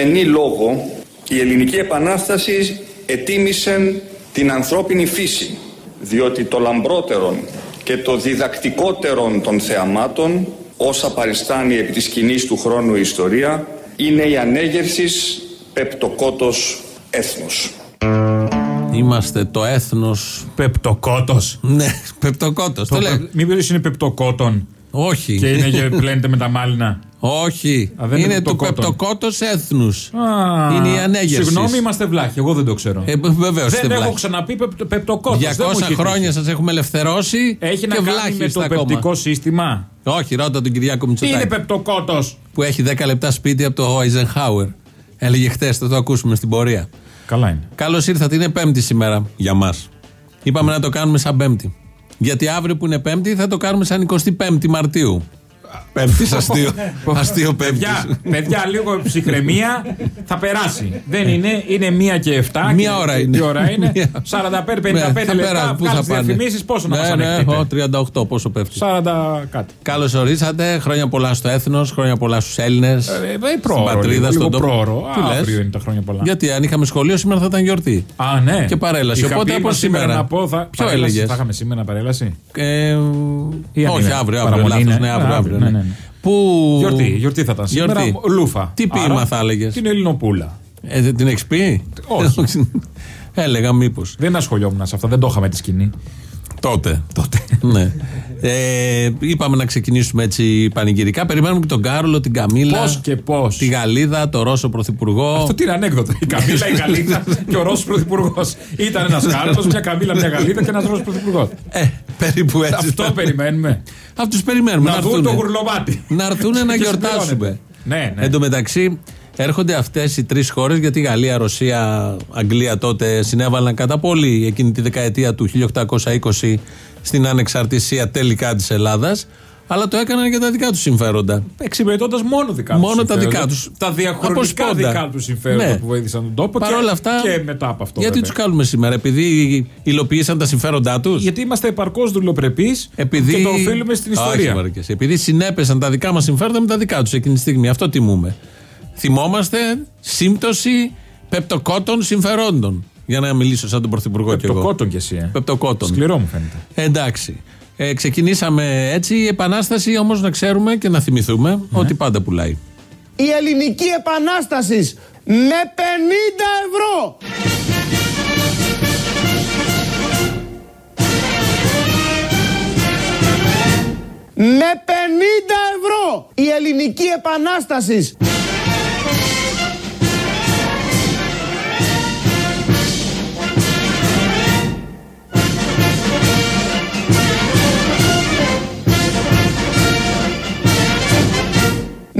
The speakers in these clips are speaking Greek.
Εν ενή λόγο η ελληνική επανάσταση ετίμησε την ανθρώπινη φύση διότι το λαμπρότερον και το διδακτικότερον των θεαμάτων όσα παριστάνει επί της σκηνής του χρόνου η ιστορία είναι η ανέγερσης πεπτοκότος έθνος. Είμαστε το έθνος. Πεπτοκότος. Ναι, πεπτοκότος. Το λέω. Μήπως είναι πεπτοκότον. Όχι. Και είναι και πλένεται με τα μάλινα. Όχι. Α, δεν είναι είναι του πεπτοκότων. πεπτοκότος έθνους. Α, Είναι η ανέγερσης. Συγγνώμη, είμαστε βλάχοι. Εγώ δεν το ξέρω. Ε, Βεβαίως. δεν έχω ξαναπεί πεπ- πεπτοκότος. Δεν μου 200 έχει χρόνια σας έχουμε ελευθερώσει. Έχει να και κάνει βλάχοι με είστε το ακόμα. πεπτικό σύστημα; Όχι, ρώτα τον Κυριάκο Τι είναι Μητσοτάκη. πεπτοκότος. Που έχει 10 λεπτά σπίτι από το Eisenhower. Έλεγε χθες, θα το ακούσουμε στην πορεία. Καλά είναι. Καλώς ήρθατε, είναι Πέμπτη σήμερα για μας. Είπαμε να το κάνουμε σαν Πέμπτη. Γιατί αύριο που είναι Πέμπτη θα το κάνουμε σαν 25η Μαρτίου. Πέμπτης, αστείο. αστείο Πέμπτης. Παιδιά, παιδιά, λίγο ψυχραιμία θα περάσει. Δεν είναι, είναι μία και εφτά. Μία και- ώρα είναι. Τι ώρα είναι. Μία. 45-55 Ναι, θα περάσει. λεπτά. Πού θα Βγάλεις πάνε; διαφημίσεις, πόσο να ναι, μας ναι, ανεχτείτε. ο, 38, πόσο πέφτει. 40 κάτι. Καλώς ορίσατε. Χρόνια πολλά στο έθνος, χρόνια πολλά στους Έλληνες. Ε, στην πρόωρο, πατρίδα, λίγο, στον λίγο τόπο. πρόωρο. Τι λες; Αύριο είναι τα χρόνια πολλά. Γιατί αν είχαμε σχολείο σήμερα θα ήταν γιορτή. Α, ναι. Και παρέλαση. Είχα Οπότε πει από μας σήμερα σήμερα. να πω, θα... Ποιο παρέλαση, έλεγες; Θα είχαμε σήμερα παρέλαση; Ε, Ή αν όχι, είναι αύριο, αύριο. παραμονή, Λάθος, ναι. ναι, αύριο, Α, αύριο, ναι, ναι. ναι, ναι. Που... Γιορτή, γιορτή θα ήταν σήμερα. Γιορτή. Λούφα. Τι ποίημα Άρα, θα έλεγες; Την Ελληνοπούλα. Ε, δεν την έχεις πει; Όχι. Έλεγα μήπως. Δεν ασχολιόμουν σε αυτά, δεν το είχαμε τη σκηνή. Τότε. Τότε. ναι. Ε, είπαμε να ξεκινήσουμε έτσι πανηγυρικά. Περιμένουμε και τον Κάρολο, την Καμίλα. Πώς και πώς. Τη Γαλλίδα, το Ρώσο Πρωθυπουργό. Αυτό τι είναι ανέκδοτο. Η Καμίλα, η Γαλλίδα και ο Ρώσος Πρωθυπουργός. Ήταν ένας Κάρλο, μια Καμίλα, μια Γαλλίδα και ένας Ρώσος Πρωθυπουργός. Ε, περίπου έτσι. Αυτό περιμένουμε. Αυτού περιμένουμε. Να δουν έρθουνε. το γουρλωμάτι. Να έρθουν να Και γιορτάσουμε. συμπληρώνεται. Ναι, ναι. Εν τω μεταξύ, έρχονται αυτές οι τρεις χώρες, γιατί η Γαλλία, Ρωσία, Αγγλία τότε συνέβαλαν κατά πολύ εκείνη τη δεκαετία του 1820 στην ανεξαρτησία τελικά της Ελλάδας. Αλλά το έκαναν για τα δικά τους συμφέροντα. Εξυπηρετώντας μόνο δικά τους. Μόνο τα δικά τους. Τα διαχρονικά Από σπόντα. δικά τους συμφέροντα Ναι. που βοήθησαν τον τόπο. Παρ' και, όλα αυτά. Και μετά από αυτό. Γιατί βέβαια. τους κάνουμε σήμερα, επειδή υλοποίησαν τα συμφέροντά τους; Γιατί είμαστε επαρκώς δουλειοπρεπεί Επειδή... και το οφείλουμε στην Όχι, ιστορία. μαρκές. επειδή συνέπεσαν τα δικά μας συμφέροντα με τα δικά τους εκείνη τη στιγμή. Αυτό τιμούμε. Θυμόμαστε σύμπτωση πεπτοκότων συμφερόντων. Για να μιλήσω σαν τον Πρωθυπουργό κι εγώ. Πεπτοκότων κι εσύ. Ε. Πεπτοκότων. Σκληρό μου φαίνεται. Εντάξει. Ε, ξεκινήσαμε έτσι. Η επανάσταση όμως να ξέρουμε και να θυμηθούμε Ναι. ότι πάντα πουλάει. η ελληνική επανάσταση με 50 ευρώ. Με 50 ευρώ η ελληνική επανάσταση.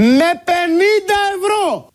Με 50 ευρώ.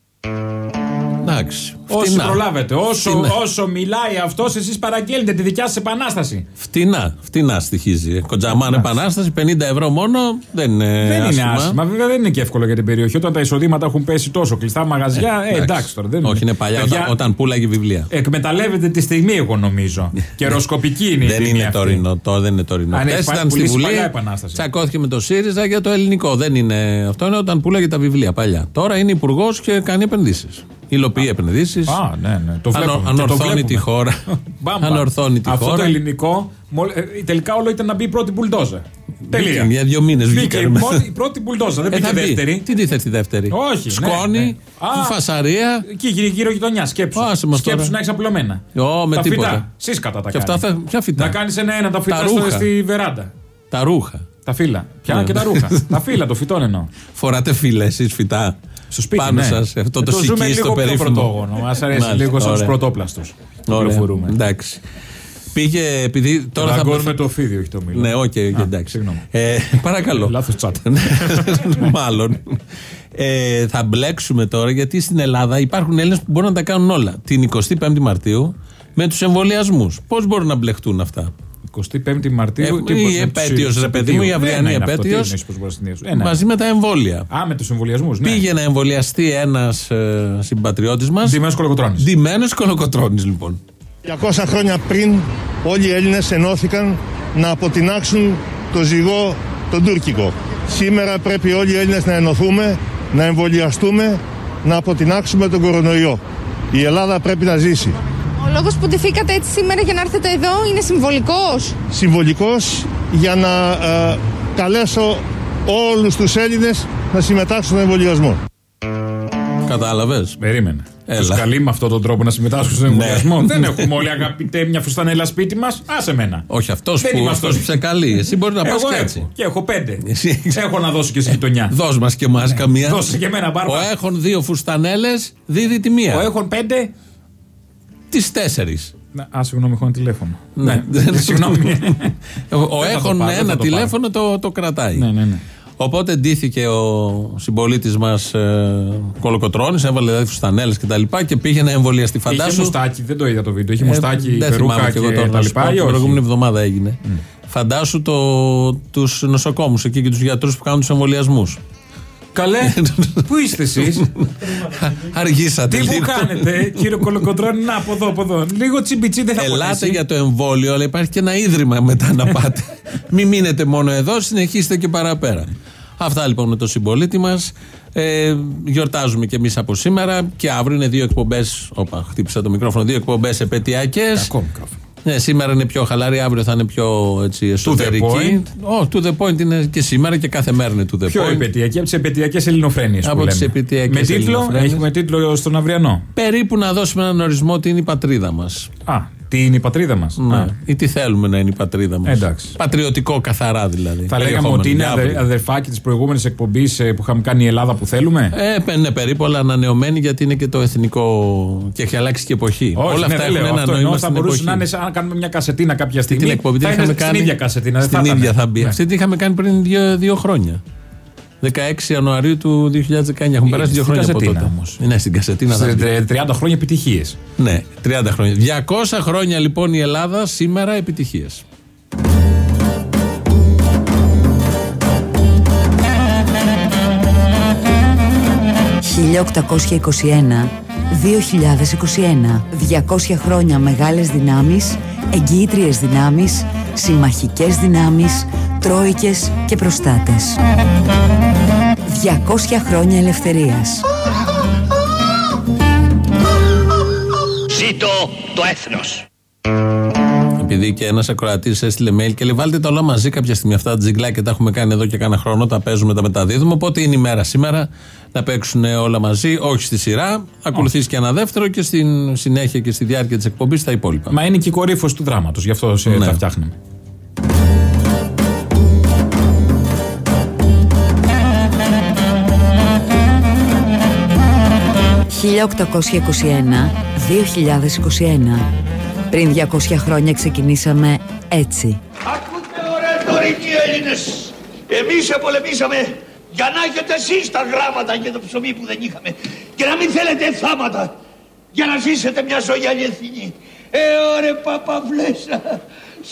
Εντάξει. Όσο Φτηνά. προλάβετε, όσο, Φτηνά. όσο μιλάει αυτός, εσείς παραγγέλνετε τη δικιά σας επανάσταση. Φτηνά, φτηνά στοιχίζει. Κοντζαμάν επανάσταση, 50 ευρώ μόνο δεν είναι δεν είναι άσχημα. άσχημα. Βέβαια δεν είναι και εύκολο για την περιοχή. Όταν τα εισοδήματα έχουν πέσει τόσο κλειστά μαγαζιά, ε, εντάξει τώρα. Δεν Όχι, είναι παλιά, Παιδιά, όταν, όταν πουλάγε βιβλία. Εκμεταλλεύεται τη στιγμή, εγώ νομίζω. Καιροσκοπική είναι η δεν τιμή είναι αυτή. τωρινό, το δεν είναι τωρινό. Αν έχει Χθες πάει- ήταν στη πουλήσει Βουλή, παλιά επανάσταση. τσακώθηκε με το ΣΥΡΙΖΑ για το ελληνικό. Δεν είναι αυτό, είναι όταν πουλάγε τα βιβλία παλιά. Τώρα είναι υπουργός και κάνει επενδύσεις. Υλοποιεί επενδύσεις. Α, ναι, ναι. Το Ανο- βλέπουμε. και το ανορθώνει βλέπουμε. τη χώρα. Μπαμ, μπαμ. Ανορθώνει τη Αυτό χώρα. το ελληνικό, μολ- ε, τελικά όλο ήταν να μπει η πρώτη μπουλντόζα. Τελεία. Για δύο μήνες Μπήκε βγήκε. η, μόνη- η πρώτη μπουλντόζα, δεν Ε, μπήκε θα μπει. δεύτερη. Τι τι θες τη δεύτερη; Όχι, ναι, Σκόνη, ναι. Α. φασαρία. Εκεί γύρω, γύρω γειτονιά, σκέψου. Άσε μας σκέψου τώρα. να έχεις απλωμένα. Ω, με τα τίποτα. φυτά. Σύσκατα τα Και αυτά κάνεις. θα- ποια φυτά; Να κάνεις ένα-ένα τα φυτά Τα στο- ρούχα. στη βεράντα. Τα ρούχα. Τα φύλλα. Πια Ναι. και τα ρούχα. τα φύλλα, το φυτόν εννοώ. Φοράτε φίλε, εσείς φυτά; Στο σπίτι. Πάνω ναι. σας, αυτό το Ε, ζούμε σικί στο λίγο πιο περίφημο. πρωτόγονο. Μας αρέσει Μάλιστα, λίγο σαν του ωραία. πρωτόπλαστου. Ωραία, Κυκλοφορούμε. εντάξει. Πήγε, επειδή τώρα θα. Δαγκώνουμε το φίδιο, έχει το μήλο. Ναι, οκ, Α, εντάξει. Συγγνώμη. Ε, παρακαλώ. Λάθος τσάτ. Μάλλον. Ε, θα μπλέξουμε τώρα γιατί στην Ελλάδα υπάρχουν Έλληνες που μπορούν να τα κάνουν όλα. Την 25η Μαρτίου με τους εμβολιασμούς. Πώς μπορούν να μπλεχτούν αυτά; 25η Μαρτίου. Ε, τι η πώς, με επέτειος, τους ρε παιδί μου, η επαιτίου. αυριανή Ένα είναι αυτό, τι επέτειος. εννοείς, πώς μπορείς να συνδυάσουν. Ένα. Μαζί με τα εμβόλια. Α, με τους εμβολιασμούς. Ναι. Πήγε να εμβολιαστεί ένας ε, συμπατριώτης μας. Ντυμένος κολοκοτρόνη. Ντυμένος κολοκοτρόνη, λοιπόν. 200 χρόνια πριν όλοι οι Έλληνες ενώθηκαν να αποτινάξουν το ζυγό τον τουρκικό. Σήμερα πρέπει όλοι οι Έλληνες να ενωθούμε, να εμβολιαστούμε, να αποτινάξουμε τον κορονοϊό. Η Ελλάδα πρέπει να ζήσει. Ο λόγος που ντυθήκατε έτσι σήμερα για να έρθετε εδώ είναι συμβολικός. Συμβολικός για να ε, καλέσω όλους τους Έλληνες να συμμετάσχουν στον εμβολιασμό. Κατάλαβες; Περίμενε. Έλα. Τους καλεί με αυτόν τον τρόπο να συμμετάσχουν στον εμβολιασμό; Δεν έχουμε όλοι αγαπητέ μια φουστανέλα σπίτι μας. Άσε μένα. Όχι αυτός Δεν που, είμαστε αυτός που σε καλεί. Εσύ μπορεί να πας Εγώ και έχω. έτσι. Και έχω πέντε. Εσύ έχεις- Έχω να δώσω και στη γειτονιά. Δώσ' μας και εμάς καμία. Δώσε και εμένα, Μπάρμπα. Ο έχων δύο φουστανέλες δίδει τη μία. Ο έχουν πέντε. Τις τέσσερις. Να, Α, συγγνώμη, έχω ένα τηλέφωνο. Ναι. Συγγνώμη. Ο Δεν θα το έχων πάρω, δεν θα ένα το τηλέφωνο το, το κρατάει. Ναι, ναι, ναι. Οπότε ντύθηκε ο συμπολίτης μας ε, Κολοκοτρόνη, έβαλε δηλαδή φουστανέλες και τα λοιπά και πήγε να εμβολιαστεί. Είχε Φαντάσου. μουστάκι, δεν το είδα το βίντεο. Είχε Ε, μουστάκι, δεν περούκα θυμάμαι και και εγώ τώρα τα να σου πω, λοιπά. ή Την όχι; προηγούμενη εβδομάδα έγινε. Φαντάσου το, τους νοσοκόμους εκεί και τους γιατρούς που κάνουν τους εμβολιασμούς. Καλέ, πού είστε εσείς; Αργήσατε Τι μου λίγο. κάνετε, κύριο Κολοκοντρόνη, να από εδώ, από εδώ. Λίγο τσιμπιτσί δεν θα Ελάτε ποτέσει. για το εμβόλιο, αλλά υπάρχει και ένα ίδρυμα μετά να πάτε. Μην μείνετε μόνο εδώ, συνεχίστε και παραπέρα. Αυτά λοιπόν με το συμπολίτη μας. Ε, γιορτάζουμε και εμείς από σήμερα και αύριο είναι δύο εκπομπές. Όπα, χτύπησα το μικρόφωνο. Δύο εκπομπές επαιτειακές. Κακό μικρόφωνο. Ναι, σήμερα είναι πιο χαλαρή, αύριο θα είναι πιο έτσι, εσωτερική. Oh, to the point είναι και σήμερα και κάθε μέρα είναι to the Πιο point. επαιτειακή από τις επαιτειακές ελληνοφρένειες. Από τις επαιτειακές Με τίτλο, ελληνοφρένειες. έχουμε τίτλο στον αυριανό. Περίπου να δώσουμε έναν ορισμό τι είναι η πατρίδα μας. Α, τι είναι η πατρίδα μας. Ναι. Ή τι θέλουμε να είναι η πατρίδα μας. Εντάξει. Πατριωτικό καθαρά δηλαδή. Θα λέγαμε Περιεχόμενο ότι είναι για αδε, αύριο. αδερφάκι της προηγούμενης εκπομπής που είχαμε κάνει η Ελλάδα που θέλουμε; Ε, παι- ναι, περίπου, αλλά ανανεωμένη γιατί είναι και το εθνικό. και έχει αλλάξει και εποχή. Όχι, Όλα ναι, αυτά δεν έχουν λέω ένα αυτό. νόημα Ενώ θα στην μπορούσε εποχή. να είναι σαν να κάνουμε μια κασετίνα κάποια στιγμή. Την εκπομπή την θα είχαμε είναι κάνει. Στην ίδια κασετίνα. δεν Στην θα ίδια ήταν. θα μπει. Ναι. Αυτή την είχαμε κάνει πριν δύο, δύο χρόνια. 16 Ιανουαρίου του 2019. Έχουν περάσει δύο στην χρόνια από κασετίνα τότε. όμως. Ναι, στην κασετίνα θα Σε μπει. 30 χρόνια επιτυχίες. Ναι, 30 χρόνια. 200 χρόνια λοιπόν η Ελλάδα σήμερα επιτυχίες. «1821-2021. 200 χρόνια μεγάλες δυνάμεις, εγγυήτριες δυνάμεις, συμμαχικές δυνάμεις, τρόικες και προστάτες. 200 χρόνια ελευθερίας. Ζήτω το έθνος. Επειδή και ένας ακροατής έστειλε mail και λέει: Βάλτε τα όλα μαζί κάποια στιγμή. Αυτά τα τζιγκλάκια τα έχουμε κάνει εδώ και κάνα χρόνο. Τα παίζουμε, τα μεταδίδουμε. Οπότε είναι η μέρα σήμερα να παίξουν όλα μαζί. Όχι στη σειρά. Ακολουθήσει και ένα δεύτερο και στην συνέχεια και στη διάρκεια της εκπομπής τα υπόλοιπα. Μα είναι και η κορύφωση του δράματος. Γι' αυτό σε Ναι. τα φτιάχνουμε. «1821-2021. Πριν 200 χρόνια ξεκινήσαμε έτσι. Ακούτε ωραία τωρικοί Έλληνες. Εμείς επολεμήσαμε για να έχετε εσείς τα γράμματα και το ψωμί που δεν είχαμε. Και να μην θέλετε θάματα. Για να ζήσετε μια ζωή αληθινή. Ε, ωραία παπαβλέσα.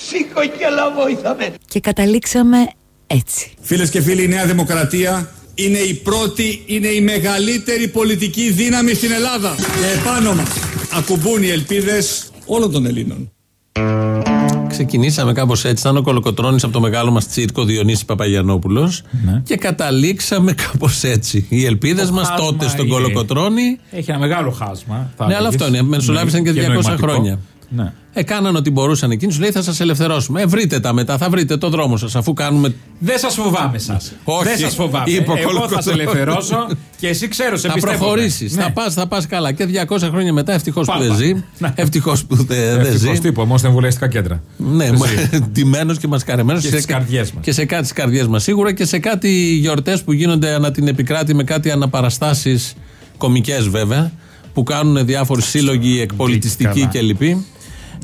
Σήκω και λαβόηθαμε. Και καταλήξαμε έτσι. Φίλες και φίλοι, η Νέα Δημοκρατία είναι η πρώτη, είναι η μεγαλύτερη πολιτική δύναμη στην Ελλάδα. Και επάνω μας ακουμπούν οι ελπίδες όλων των Ελλήνων. Ξεκινήσαμε κάπως έτσι. Ήταν ο Κολοκοτρόνη από το μεγάλο μας τσίρκο Διονύση Παπαγιανόπουλος. Ναι. Και καταλήξαμε κάπως έτσι. Οι ελπίδες μας χάσμα τότε στον είναι- Κολοκοτρόνη. Έχει ένα μεγάλο χάσμα. θα Ναι, αλλά έλεγες. αυτό είναι. Μεσολάβησαν και 200 νοηματικό. χρόνια. Ναι. Έκαναν ό,τι μπορούσαν εκείνοι. Σου λέει θα σας ελευθερώσουμε. Ε, βρείτε τα μετά, θα βρείτε το δρόμο σας αφού κάνουμε. Δεν σας φοβάμαι εσάς. Όχι, Δεν σας φοβάμαι. είπε ο Εγώ θα Κολοκοτρώνης. σε ελευθερώσω και εσύ ξέρω, σε Θα πιστεύω. προχωρήσεις. Ναι. Θα πας θα πας καλά. Και 200 χρόνια μετά ευτυχώς που Πάμε. δεν ζει. Ναι. Ευτυχώς που δεν δεν Ευτυχώς ζει. τύπου, όμως τα εμβολιαστικά κέντρα. Ναι, ντυμένος και μασκαρεμένος. Και στις καρδιές μας. Και σε κάτι στις καρδιές μας σίγουρα και σε κάτι γιορτές που γίνονται ανά την επικράτη με κάτι αναπαραστάσεις κομικές βέβαια που κάνουν διάφοροι σύλλογοι εκπολιτιστικοί Καλά.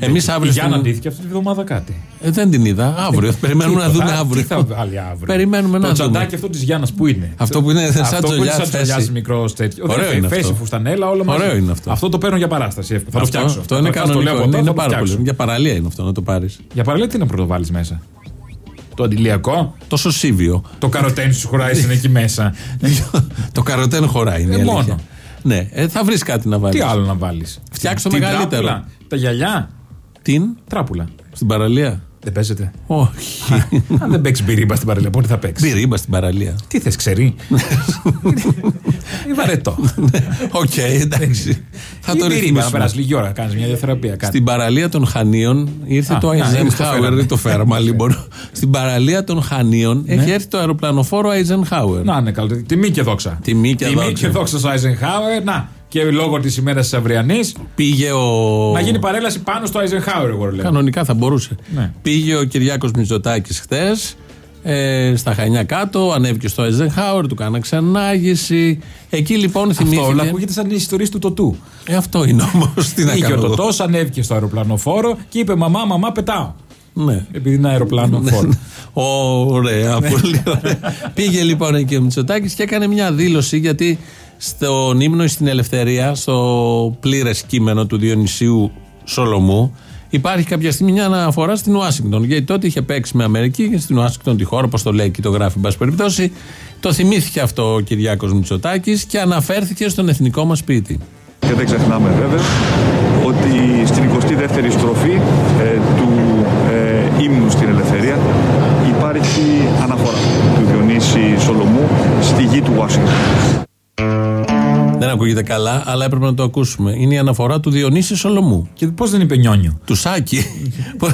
Και λοιποί. Εμείς Η αύριο. Γιάννα στην- ντύθηκε αυτή τη βδομάδα κάτι. Ε, δεν την είδα. Αύριο. Περιμένουμε να Τίποτα. δούμε αύριο. Τι θα βάλει αύριο; Περιμένουμε να το δούμε. τσαντάκι αυτό της Γιάννας που είναι; Αυτό που είναι σαν Αυτό που είναι τζολιά σαν θέση. τζολιά μικρός τέτοιο. Ωραίο Δεν είναι Θέση αυτό. φουστανέλα, όλα μαζί. Ωραίο είναι αυτό. Αυτό το παίρνω για παράσταση. εύκολα. Θα το Αυτό, φτιάξω. αυτό είναι Θα το λέω κανονικό. από εδώ, Είναι θα το πάρα φτιάξω. πολύ. Για παραλία είναι αυτό να το πάρεις. Για παραλία τι να πρωτοβάλεις μέσα; Το αντιλιακό; Το σωσίβιο. Το καροτένι σου χωράει είναι εκεί μέσα. το καροτέν χωράει. Είναι Ε, η μόνο. αλήθεια. Ναι, ε, θα βρεις κάτι να βάλεις. Τι άλλο να βάλεις; Φτιάξ' το μεγαλύτερο. Τα γυαλιά; Την Τράπουλα. στην παραλία. Δεν παίζεται. Όχι. Αν δεν παίξει μπυρίμπα στην παραλία, πότε θα παίξει; Μπυρίμπα στην παραλία. Τι θες, ξέρει. Είναι βαρετό. Οκ, εντάξει. Θα Ή το μπυρίμπα, να ρυθμίσουμε. περάσει λίγη ώρα, κάνεις μια διαθεραπεία. κάτι. Στην παραλία των Χανίων ήρθε Α, το να, είναι στο Eisenhower. φέραμε. Δεν το φέραμε, λοιπόν. Στην παραλία των Χανίων έχει έρθει το αεροπλανοφόρο Eisenhower. Να, ναι, καλό. Τιμή και δόξα. Τιμή και δόξα. και δόξα στο Eisenhower. Να, και λόγω της ημέρας της αυριανής. Πήγε ο. Να γίνει παρέλαση πάνω στο Eisenhower, εγώ λέω. Κανονικά θα μπορούσε. Ναι. Πήγε ο Κυριάκος Μητσοτάκης χθες ε, στα Χανιά κάτω, ανέβηκε στο Eisenhower, του κάνα ξανάγηση. Εκεί λοιπόν θυμήθηκε. Αυτό όλα ακούγεται σαν ιστορίες του τοτού. Ε, αυτό είναι όμως. Τι να Είχε κάνω. ο εγώ. τοτός, ανέβηκε στο αεροπλανοφόρο και είπε Μαμά, μαμά, πετάω. Ναι. Επειδή είναι αεροπλανοφόρο. Ωραία, πολύ ωραία. Πήγε λοιπόν εκεί ο Μητσοτάκης και έκανε μια δήλωση γιατί στον ύμνο στην Ελευθερία, στο πλήρες κείμενο του Διονυσίου Σολομού, υπάρχει κάποια στιγμή μια αναφορά στην Ουάσιγκτον. Γιατί τότε είχε παίξει με Αμερική και στην Ουάσιγκτον τη χώρα, όπως το λέει και το γράφει, εν πάση περιπτώσει. Το θυμήθηκε αυτό ο Κυριάκος Μητσοτάκης και αναφέρθηκε στον εθνικό μας σπίτι. Και δεν ξεχνάμε βέβαια ότι στην 22η στροφή ε, του ε, ύμνου στην Ελευθερία υπάρχει αναφορά του Διονύση Σολομού στη γη του Ουάσιγκτον. Δεν ακούγεται καλά, αλλά έπρεπε να το ακούσουμε. Είναι η αναφορά του Διονύση Σολομού. Και πώς δεν είπε νιόνιο; Του Σάκη.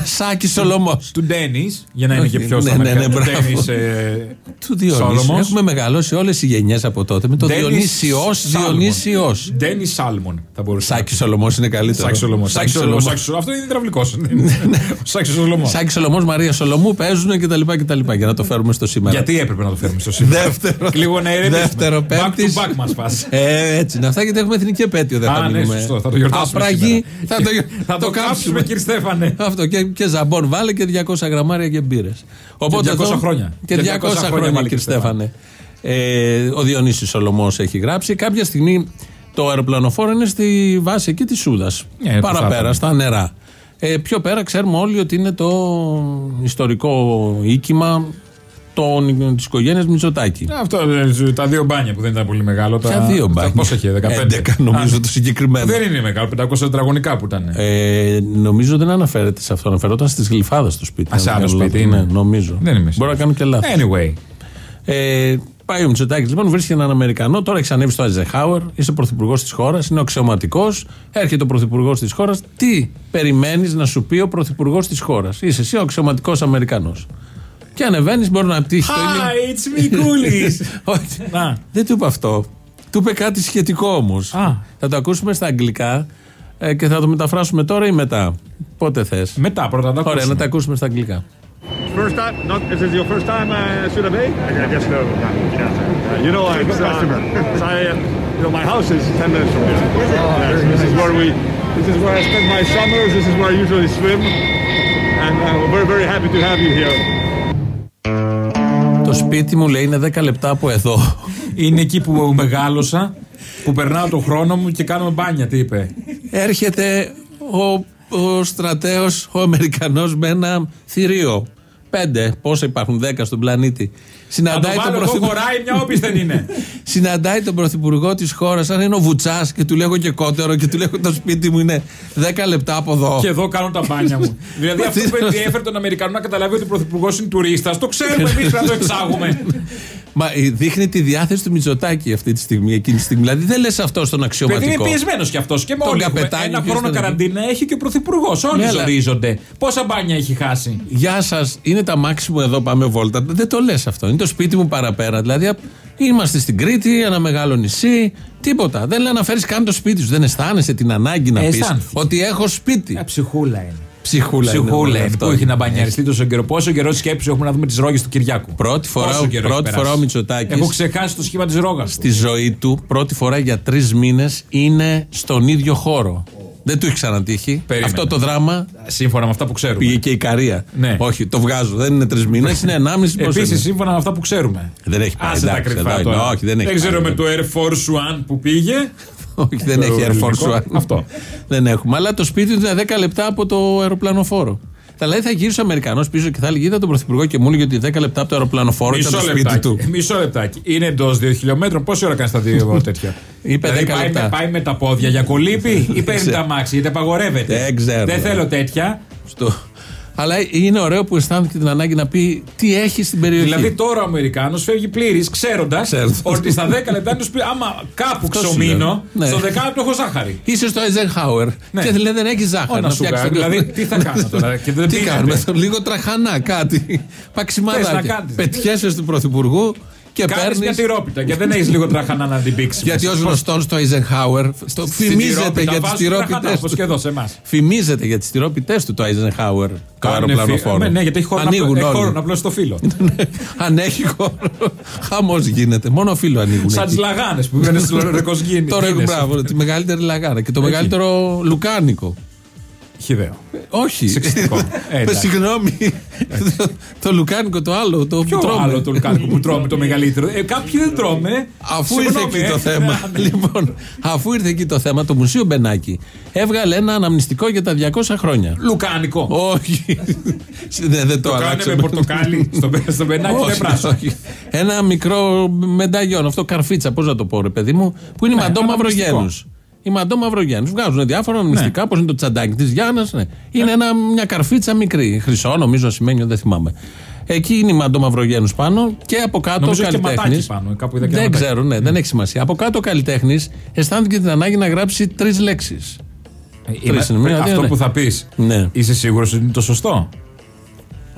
Σάκης Σολομός. Του Ντένις, για να είναι και Όχι, πιο ναι, στα ναι, ναι, Αμερικανικά. μπράβο. Ντένις, ε, Του Διονύση. Σόλομος. Έχουμε μεγαλώσει όλες οι γενιές από τότε με το Ντένις Διονύσιος. Σάλμον. Διονύσιος. Ντένις Σάλμον θα μπορούσε. Σάκης Σολομός είναι καλύτερο. Σάκης Σολομός. Σάκης Σολομός. Αυτό είναι υδραυλικός. Σάκης Σολομός. Σάκης Σολομός, Μαρία Σολομού παίζουν κτλ. κτλ. Για να το φέρουμε στο σήμερα. Γιατί έπρεπε να το φέρουμε στο σήμερα. Δεύτερο. Λίγο να ηρεμήσουμε. Δεύτερο, Back to πέμπτης. back μας πας. Ε, έτσι είναι αυτά γιατί έχουμε εθνική επέτειο. Δεν Α, θα ναι, μείνουμε. σωστό, θα το γιορτάσουμε Απραγή. σήμερα. Θα το, Θα το κάψουμε, κύριε Στέφανε. Αυτό και, και ζαμπόν βάλε και 200 γραμμάρια και μπύρες. 200 χρόνια. Και 200, χρόνια, πάλι, κύριε κύριε Στέφανε. Ε, ο Διονύσης Σολομός έχει γράψει. Κάποια στιγμή το αεροπλανοφόρο είναι στη βάση εκεί της Σούδας. Ε, που θα Παραπέρα, ήταν. στα νερά. Ε, πιο πέρα ξέρουμε όλοι ότι είναι το ιστορικό οίκημα των, της οικογένειας Μητσοτάκη. Αυτό ε, τα δύο μπάνια που δεν ήταν πολύ μεγάλο. Ποια τα- δύο τα- μπάνια; Πόσο είχε, 15. 11 νομίζω Α, το συγκεκριμένο. Δεν είναι μεγάλο, 500 τετραγωνικά που ήταν. Ε, νομίζω δεν αναφέρεται σε αυτό. Αναφερόταν στις γλυφάδες στο σπίτι. Α, σε αν άλλο δεν κάνω σπίτι λάθος. είναι. Ναι, νομίζω. Δεν είμαι Μπορώ να κάνω και λάθος. Anyway. Ε, πάει ο Μητσοτάκης λοιπόν, βρίσκει έναν Αμερικανό. Τώρα έχει ανέβει στο Αζεχάουερ. Είσαι πρωθυπουργός της χώρας. Είναι ο αξιωματικό. Έρχεται ο πρωθυπουργός της χώρας. Τι περιμένεις να σου πει ο πρωθυπουργός της χώρας; Είσαι εσύ ο αξιωματικό Αμερικανός. Και ανεβαίνει, μπορεί να πτύχει το ίδιο. Hi, it's me, Coolis. Όχι. Να. Δεν του είπε αυτό. Του είπε κάτι σχετικό όμω. Α. Θα το ακούσουμε στα αγγλικά ε, και θα το μεταφράσουμε τώρα ή μετά. Πότε θε. Μετά πρώτα να τα Ωραία, ακούσουμε. να τα ακούσουμε στα αγγλικά. First time? Not, is this your first time uh, Suda Bay? I guess no. Uh, you know, I'm a customer. I, uh, you know, my house is 10 minutes from here. Yes, this is where we, this is where I spend my summers. This is where I usually swim, and uh, we're very, very happy to have you here. Το σπίτι μου λέει είναι 10 λεπτά από εδώ. Είναι εκεί που μεγάλωσα, που περνάω τον χρόνο μου και κάνουμε μπάνια, τι είπε. Έρχεται ο, ο στρατέος, ο Αμερικανός με ένα θηρίο. Πέντε, πόσα υπάρχουν, δέκα στον πλανήτη. Να το Συναντάει τον, βάλω εγώ πρωθυπουργό, χωράει, μια όπις δεν είναι. συναντάει τον πρωθυπουργό της χώρας, αν είναι ο Βουτσάς και του λέγω και κότερο και του λέγω το σπίτι μου είναι 10 λεπτά από εδώ. και εδώ κάνω τα μπάνια μου. δηλαδή Μα αυτό τι που είναι ενδιέφερε τον Αμερικανό να καταλάβει ότι ο Πρωθυπουργός είναι τουρίστας, το ξέρουμε εμείς να το εξάγουμε. Μα ε, δείχνει τη διάθεση του Μητσοτάκη αυτή τη στιγμή, εκείνη τη στιγμή. Δηλαδή δεν λες αυτό στον Παιδί είναι αξιωματικό. πιεσμένος κι αυτός. Και Τον μόλι έχουμε καπετάνιο ένα ποιος χρόνο τον έχει. καραντίνα έχει και ο Πρωθυπουργός. Όλοι Ναι, αλλά- ζορίζονται. Πόσα μπάνια έχει χάσει; Γεια σας, είναι τα μάξι μου εδώ, πάμε βόλτα. Δεν το λες αυτό. Είναι το σπίτι μου παραπέρα. Δηλαδή, απ- είμαστε στην Κρήτη, ένα μεγάλο νησί, τίποτα. Δεν λέει να φέρεις καν το σπίτι σου. Δεν αισθάνεσαι την ανάγκη να Ε, πεις αισθάνθηκες. ότι έχω σπίτι. Ε, ψυχούλα είναι. Ψυχούλα, Ψυχούλα είναι. είναι αυτό. που έχει να μπανιαριστεί τόσο καιρό. Πόσο καιρό σκέψη έχουμε να δούμε τις ρόγες του Κυριάκου. Πρώτη φορά, Πόσο ο- καιρό πρώτη έχει φορά ο περάσει. Μητσοτάκης Έχω ξεχάσει το σχήμα της ρόγας. στη ζωή του, πρώτη φορά για τρεις μήνες είναι στον ίδιο χώρο. Δεν του έχει ξανατύχει. Περίμενε. Αυτό το δράμα Σύμφωνα με αυτά που ξέρουμε. πήγε και η Καρία. Ναι. Όχι, το βγάζω. Δεν είναι τρεις μήνες, είναι ενάμιση πόσο Επίσης, είναι. σύμφωνα με αυτά που ξέρουμε. Δεν έχει πάει. Άσε τα εντάξει, κρυφά εδώ τώρα. είναι. Όχι, δεν έχει ξέρω πάει. με το Air Force One που πήγε. Όχι, δεν Το έχει Air ελληνικό. Force One. Αυτό. δεν έχουμε. Αλλά το σπίτι του είναι 10 λεπτά από το αεροπλανοφόρο. Δηλαδή θα γύρισε ο Αμερικανός πίσω και θα έλεγε: Είδα τον Πρωθυπουργό και μου έλεγε ότι 10 λεπτά από το αεροπλανοφόρο ήταν Μισό το σπίτι του. λεπτάκι. Μισό λεπτάκι. Είναι εντός 2 χιλιόμετρων. Πόση ώρα κάνει τα δύο τέτοια; Είπε Δηλαδή 10 πάει, λεπτά. με, πάει με τα πόδια για κολύπη ή παίρνει ξέρω. τα μάξι, γιατί απαγορεύεται. Δεν ξέρω. Δεν θέλω τέτοια. Στο... Αλλά είναι ωραίο που αισθάνθηκε την ανάγκη να πει τι έχει στην περιοχή. Δηλαδή τώρα ο Αμερικάνος φεύγει πλήρης, ξέροντας Ξέροντας. ότι στα 10 λεπτά είναι σπίτι. Άμα κάπου Αυτό σου ξομείνω, λέω. Ναι. στο δεκάλεπτο έχω ζάχαρη. Είσαι στο Eisenhower Ναι. και λέει δεν έχει ζάχαρη. Ω, να σου φτιάξεις κάνω. το Δηλαδή, καφέ. τι θα κάνω τώρα, και δεν τι πίνετε. κάνουμε, λίγο τραχανά, κάτι. Θες να Παξιμάδάκια. κάνεις. Πετιέσαι του Πρωθυπουργού και Κάνεις μια παίρνει. τυρόπιτα και δεν έχεις λίγο τραχανά να την πήξεις. Γιατί ω γνωστόν στο Eisenhower το φημίζεται για τις τυρόπιτε Όπως και εδώ σε εμάς. Φημίζεται για τις τυρόπιτες του το Eisenhower. Το αεροπλανοφόρο. Ναι, ναι, γιατί έχει χώρο να Ανοίγουν πλω- έχει όλοι. χώρο να πλώσει το φύλλο. Αν έχει χώρο. Χαμός γίνεται. Μόνο φίλο ανοίγουν. Σαν εκεί. τις λαγάνες που πήγαν στο Ρεκοσγίνη. Τώρα έχουν μπράβο, τη μεγαλύτερη λαγάρα και το μεγαλύτερο λουκάνικο. Χιδαίο. Όχι. Σεξιστικό. Ε, Με εντάξει. συγγνώμη. το, το λουκάνικο το άλλο. Το Ποιο που τρώμε. άλλο το λουκάνικο που τρώμε το μεγαλύτερο; Ε, κάποιοι δεν τρώμε. Αφού ήρθε Συγγνώμη, εκεί το ε. θέμα. Α, ναι. λοιπόν, αφού ήρθε εκεί το θέμα, το Μουσείο Μπενάκη έβγαλε ένα αναμνηστικό για τα 200 χρόνια. Λουκάνικο. Όχι. δεν, δεν το, Το κάνουν αλλάξαμε. με πορτοκάλι στο, στο μπενάκι, Όχι, δεν πράσινο. όχι. Ένα μικρό μενταγιόν, αυτό καρφίτσα, πώς να το πω, ρε παιδί μου, που είναι η Ναι, Μαντό αναμνηστικό. Μαυρογένου. Η Μαντό Μαυρογένου. Βγάζουν διάφορα αναμνηστικά, Ναι. όπω είναι το τσαντάκι της Γιάννας. Ναι. Είναι ένα, μια καρφίτσα μικρή. Χρυσό, νομίζω, σημαίνει, δεν θυμάμαι. Εκεί είναι η Μαντό Μαυρογένου πάνω και από κάτω ο Νομίζω έχει και καλλιτέχνη. ματάκι πάνω, κάπου είδα και ένα Δεν ματάκι. ξέρω, ναι, δεν έχει σημασία. Από κάτω ο καλλιτέχνης αισθάνθηκε την ανάγκη να γράψει τρεις λέξεις. Είμαι- Τρεις είναι, μία, δύο, Αυτό ναι. που θα πεις. Ναι. Είσαι σίγουρος ότι είναι το σωστό;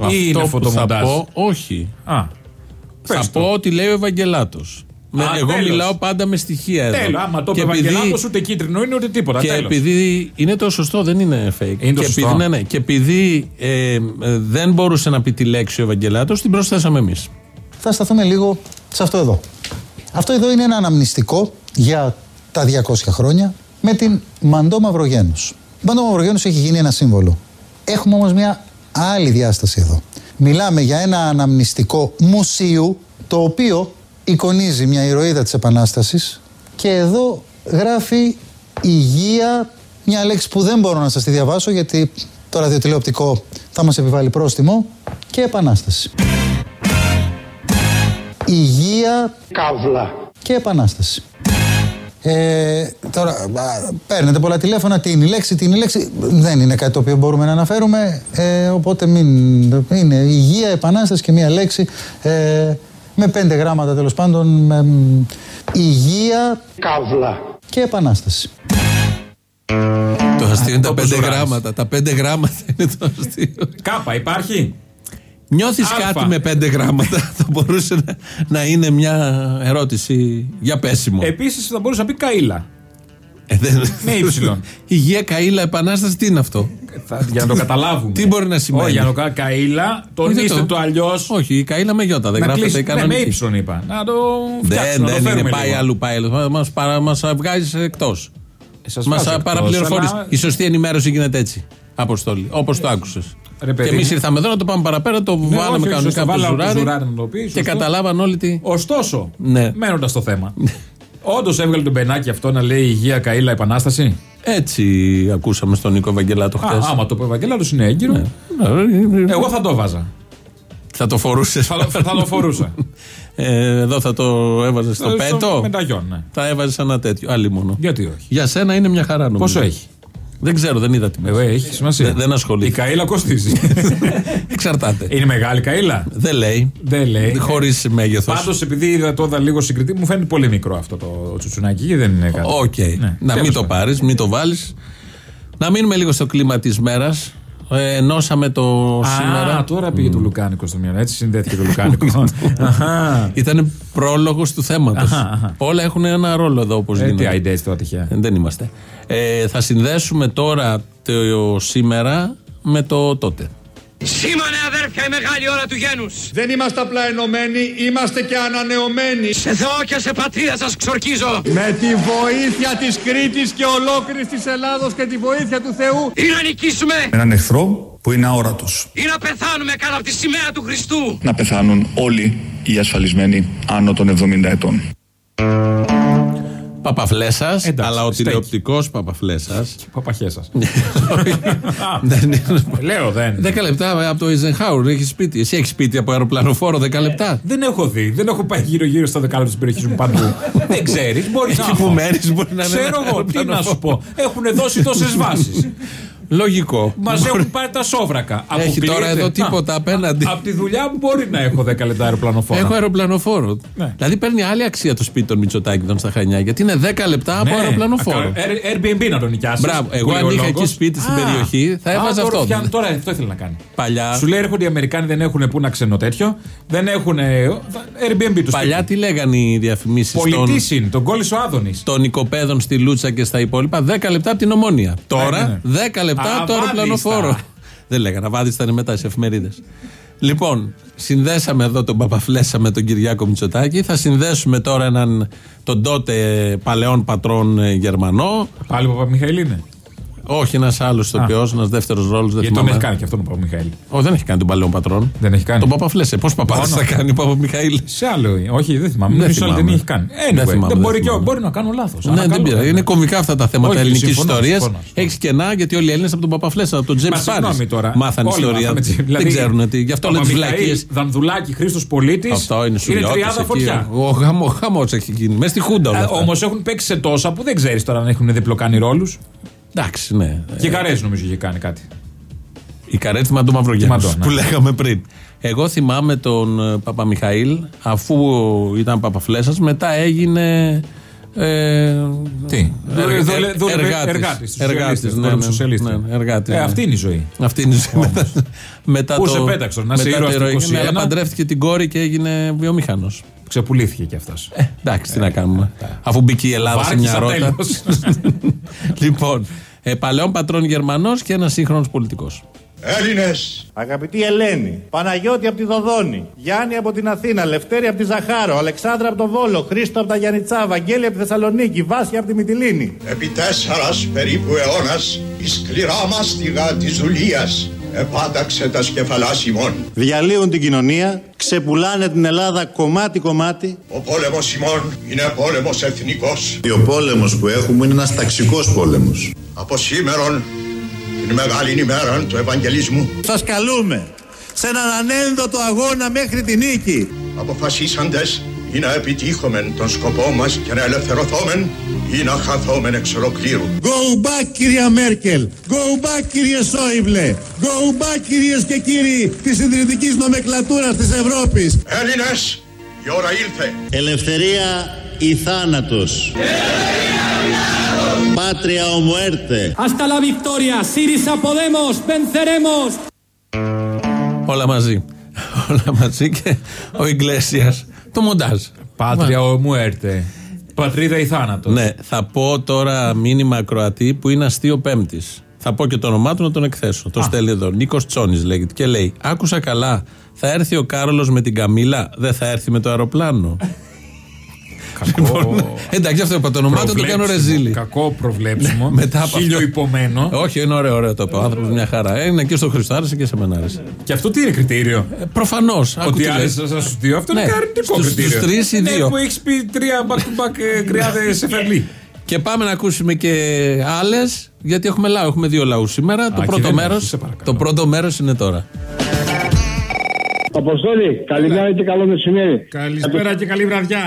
Ή είναι Αυτό που θα φωτομοντάζ. πω, όχι. Α, Θα πες το. πω ότι λέει ο Ευαγγελάτο. Α, εγώ τέλος. μιλάω πάντα με στοιχεία εδώ. Τέλος, άμα το Και είπε επειδή- Ευαγγελάτος, ούτε κίτρινο είναι ούτε τίποτα. Και τέλος. επειδή είναι το σωστό, δεν είναι fake. Είναι το και σωστό. Επειδή, ναι, ναι, και επειδή ε, ε, δεν μπορούσε να πει τη λέξη ο Ευαγγελάτος, την προσθέσαμε εμείς. Θα σταθούμε λίγο σε αυτό εδώ. Αυτό εδώ είναι ένα αναμνηστικό για τα 200 χρόνια με την Μαντό Μαυρογένους. Η Μαντό Μαυρογένους έχει γίνει ένα σύμβολο. Έχουμε όμως μια άλλη διάσταση εδώ. Μιλάμε για ένα αναμνηστικό μουσείου το οποίο εικονίζει μια ηρωίδα της Επανάστασης και εδώ γράφει υγεία, μια λέξη που δεν μπορώ να σας τη διαβάσω γιατί το ραδιοτηλεοπτικό θα μας επιβάλλει πρόστιμο και Επανάσταση. Υγεία Καύλα. και Επανάσταση. Ε, τώρα, α, παίρνετε πολλά τηλέφωνα, τι είναι η λέξη, τι είναι η λέξη. Δεν είναι κάτι το οποίο μπορούμε να αναφέρουμε. Ε, οπότε μην. Είναι υγεία, επανάσταση και μία λέξη. Ε, με πέντε γράμματα τέλος πάντων. Με, μ, υγεία Καύλα. και επανάσταση. Το αστείο είναι τα το πέντε Ζουράνης. γράμματα. Τα πέντε γράμματα είναι το αστείο. Κάπα, υπάρχει; Νιώθεις Αλφα. κάτι με πέντε γράμματα; θα μπορούσε να, να είναι μια ερώτηση για πέσιμο. Επίσης θα μπορούσε να πει Καήλα. Ε, δεν- Με ύψιλον. Υγεία, καήλα, επανάσταση, τι είναι αυτό; Θα- για να το καταλάβουμε. Τι μπορεί να σημαίνει; Όχι, για να το κάνω Καήλα, τονίστε Δεν το αλλιώς. Όχι, η καήλα με γιώτα, δεν Να γράφεται κλείσει. Ναι, με κανονική. ύψιλον είπα. Να το φτιάξουμε. Δεν, να το δεν φέρουμε είναι πάει λίγο. αλλού, πάει αλλού. Μας, παρα, μας βγάζεις εκτός. Σας Μας βάζω εκτός, παραπληροφορείς. αλλά- Η σωστή ενημέρωση γίνεται έτσι. Αποστόλη. Όπως το άκουσες. Ρε, παιδί και εμείς μου. ήρθαμε εδώ να το πάμε παραπέρα, το Ναι, βάλαμε όχι, κανονικά σωστά, από το βάλαμε το ζουράρι. ζουράρι να το πεις, Και σωστό. καταλάβαν όλοι τι. Ωστόσο, Ναι. μένοντας στο θέμα. Όντως έβγαλε τον πενάκι αυτό να λέει Υγεία Καήλα Επανάσταση. Έτσι ακούσαμε στον Νίκο Βαγγελάτο Α, χθες. άμα το πει ο Ευαγγέλατο είναι έγκυρο. Εγώ θα το βάζα. Θα το φορούσες. θα, θα το φορούσα. Ε, εδώ θα το έβαζες στο Στο πέτο. μενταγιόν, ναι. Θα έβαζες ένα τέτοιο. Άλλη μόνο. Γιατί όχι; Για σένα είναι μια χαρά νομίζω. Πόσο έχει; Δεν ξέρω, δεν είδα τι Ε, έχει σημασία. Δεν, δεν Η ασχολήθηκα. Καήλα κοστίζει. Εξαρτάται. είναι μεγάλη Καήλα. Δεν λέει. Δεν λέει. Χωρίς μέγεθος. Πάντως, επειδή είδα το είδα λίγο συγκριτή, μου φαίνεται πολύ μικρό αυτό το τσουτσουνάκι και δεν είναι κάτι; Οκ. Ναι, Να τέλος μην το πάντων. πάρεις, μην το βάλεις. Να μείνουμε λίγο στο κλίμα της μέρας. Ε, ενώσαμε το Α, σήμερα. τώρα πήγε το Λουκάνικο στο μυαλό. Έτσι συνδέθηκε το Λουκάνικο. Αχα. Ήταν πρόλογος του θέματος. Αχα, αχα. Όλα έχουν ένα ρόλο εδώ όπως Ε, τι γίνεται. άιντε τώρα τυχαία. Ε, Δεν είμαστε. Ε, θα συνδέσουμε τώρα το σήμερα με το τότε. Σήμανε αδέρφια η μεγάλη ώρα του γένους. Δεν είμαστε απλά ενωμένοι, είμαστε και ανανεωμένοι. Σε Θεό και σε πατρίδα σας ξορκίζω. Με τη βοήθεια της Κρήτης και ολόκληρης της Ελλάδος και τη βοήθεια του Θεού. Ή να νικήσουμε Έναν εχθρό που είναι αόρατος. ή να πεθάνουμε κάτω από τη σημαία του Χριστού. Να πεθάνουν όλοι οι ασφαλισμένοι άνω των 70 ετών. Παπαφλέσσα, Εντάξει, αλλά ο στέκει. τηλεοπτικός Παπαφλέσσα. Παπαχέ σα. δεν είναι. Λέω δεν. 10 λεπτά από το Eisenhower έχεις σπίτι. Εσύ έχεις σπίτι από αεροπλανοφόρο 10 λεπτά. Δεν έχω δει. Δεν έχω πάει γύρω-γύρω στα δεκάλεπτα τη περιοχή μου παντού. δεν ξέρεις. Μπορεί να Εκεί που έχω. μένεις μπορεί να είναι. Ξέρω ένα εγώ τι να αεροπλανοφόρο. σου πω. Έχουν δώσει τόσες βάσεις. Λογικό. Μας έχουν πάρει τα σόβρακα. Έχει τώρα Αποκλείεται. εδώ τίποτα Να, απέναντι. Από τη δουλειά μου μπορεί να έχω 10 λεπτά αεροπλανοφόρο. Έχω αεροπλανοφόρο. Ναι. Δηλαδή παίρνει άλλη αξία το σπίτι των Μητσοτάκηδων στα Χανιά γιατί είναι 10 λεπτά από Ναι. αεροπλανοφόρο. Α, Air- Airbnb να τον νοικιάσεις. Μπράβο. Εγώ αν είχα εκεί σπίτι στην περιοχή θα έβαζα αυτό. Τώρα αυτό ήθελε να κάνει. Παλιά, Σου λέει έρχονται οι Αμερικάνοι, δεν έχουν που να ξενό τέτοιο. Δεν έχουν. Airbnb του παλιά τι λέγανε οι διαφημίσεις των, Πολιτής είναι, τον κόλλησε ο Άδωνης. των οικοπαίδων στη Λούτσα και στα υπόλοιπα 10 λεπτά από την Ομόνια. Τώρα ναι. 10 λεπτά από το Αβάδιστα. αεροπλανοφόρο. Δεν λέγανε, αβάδιστα είναι μετά σε εφημερίδες. Λοιπόν, συνδέσαμε εδώ τον Παπαφλέσσα με τον Κυριάκο Μητσοτάκη. Θα συνδέσουμε τώρα έναν τον τότε παλαιόν πατρόν ε, Γερμανό. Πάλι ο Παπαμιχαήλ είναι. Όχι, ένας άλλος ηθοποιός, ένας δεύτερος ρόλος. Δεν Γιατί τον θυμάμαι. έχει κάνει και αυτόν ο Παπαμιχαήλ. Όχι, δεν έχει κάνει τον παλαιόν πατρόν. Δεν έχει κάνει. Τον Παπαφλέσσα. Πώς παπάδε Μόνο. θα κάνει ο Παπαμιχαήλ. Σε άλλο. Όχι, δεν θυμάμαι. Δεν Μισό λεπτό, θυμάμαι. δεν έχει κάνει. Δεν Anyway, θυμάμαι, δεν δεν μπορεί, και, θυμάμαι. μπορεί να κάνω λάθος. Ναι, δεν πειράζει. Είναι κομβικά αυτά τα θέματα Όχι, ελληνικής συμφωνώ, ιστορίας. συμφωνώ. Έχεις κενά γιατί όλοι οι Έλληνες από τον Παπαφλέσσα, από τον Τζέμ Μα Πάρη. συγγνώμη τώρα. Μάθανε Όλοι ιστορία. μάθαμε τι- δηλαδή, Δεν ξέρουν τι. Γι' αυτό λένε τις Παπαμιχαήλ, βλακίες. Δανδουλάκη, Χρήστος Πολίτης. Αυτό είναι σου Είναι τριάδα φωτιά. Ο χαμό έχει γίνει. Μέσα στη Χούντα όλα. Όμως έχουν παίξει σε τόσα που δεν ξέρεις τώρα αν έχουν διπλοκάνει ρόλους. Εντάξει, ναι. Και Καρέζ νομίζω είχε κάνει κάτι. Η καρέτσι Μαντώ Μαυρογέννη Μαντώ, ναι. που λέγαμε πριν. Εγώ θυμάμαι τον ε, Παπαμιχαήλ αφού ήταν Παπαφλέσσα, μετά έγινε. Ε, Τι; εργα- Δούλε- δούλευε- εργάτης. εργάτης στους Εργάτης, σοσιαλιστές, ναι, δούλευε ναι, σοσιαλίστρια. ναι, εργάτης, Ε, ναι. αυτή είναι η ζωή. Αυτή είναι η ζωή. Μετά, μετά Πού το, σε πέταξαν, να είσαι μετά ήρωας το του ηρωικό. 21. Ναι, αλλά παντρεύτηκε την κόρη και έγινε βιομηχανός. Ξεπουλήθηκε κι αυτός. Ε, εντάξει, τι να κάνουμε. Αφού μπήκε η Ελλάδα σε μια Βάρκησα ρότα. τέλος. λοιπόν, ε, παλαιόν πατρόν Γερμανός και ένας σύγχρονος πολιτικός. Έλληνες! Αγαπητή Ελένη, Παναγιώτη από τη Δοδόνη, Γιάννη από την Αθήνα, Λευτέρη από τη Ζαχάρο, Αλεξάνδρα από τον Βόλο, Χρήστο από τα Γιαννιτσά, Βαγγέλη από τη Θεσσαλονίκη, Βάσια από τη Μυτιλίνη. Επί τέσσαρας περίπου αιώνας η σκληρά μάστιγα της δουλείας επάταξε τα σκεφαλάς ημών. Διαλύουν την κοινωνία, ξεπουλάνε την Ελλάδα κομμάτι-κομμάτι. Ο πόλεμος ημών είναι πόλεμος εθνικός. Ο πόλεμος που έχουμε είναι ένας ταξικός πόλεμος. Από σήμερον την μεγάλη ημέρα του Ευαγγελισμού Σας καλούμε σε έναν ανένδοτο αγώνα μέχρι τη νίκη. αποφασίσαντες ή να επιτύχομεν τον σκοπό μας και να ελευθερωθόμεν ή να χαθόμεν εξ ολοκλήρου. Go back κυρία Μέρκελ, go back κύριε Σόιμπλε, go back κυρίες και κύριοι της συντηρητικής νομεκλατούρας της Ευρώπης. Έλληνες, η ώρα ήλθε. Ελευθερία ή θάνατος. Πάτρια ο muerte. Hasta la victoria, Sirisa Podemos, venceremos. Όλα μαζί. Όλα μαζί και ο Ιγκλέσιας. Το μοντάζ. Πάτρια ο Μουέρτε. Πατρίδα ή θάνατος. Ναι, θα πω τώρα μήνυμα ακροατή που είναι αστείο Πέμπτης. Θα πω και το όνομά του να τον εκθέσω. Το στέλνει εδώ. Νίκος Τσόνης λέγεται και λέει: Άκουσα καλά. Θα έρθει ο Κάρολος με την Καμίλα, δεν θα έρθει με το αεροπλάνο. Λοιπόν, εντάξει, αυτό είπα το όνομά του, το κάνω ρεζίλι. Κακό προβλέψιμο. Μετά από Χίλιο αυτό. υπομένο. Όχι, είναι ωραίο, ωραίο το είπε. Ο άνθρωπος μια χαρά. Είναι και στο Χριστό άρεσε και σε μένα άρεσε. Και αυτό τι είναι κριτήριο; Προφανώς. Ότι άρεσε στου δύο, αυτό είναι Ναι. αρνητικό Στους- κριτήριο. στους τρεις ή Ναι, δύο. που έχεις πει τρία back to back ε, κρυάδες σε φερλί. Και πάμε να ακούσουμε και άλλες, γιατί έχουμε λαό. Έχουμε δύο λαούς σήμερα. το, και πρώτο δεν μέρος, έχεις, σε παρακαλώ. το πρώτο μέρος είναι τώρα. Αποστόλη, καλημέρα και καλό μεσημέρι. Καλησπέρα και καλή βραδιά.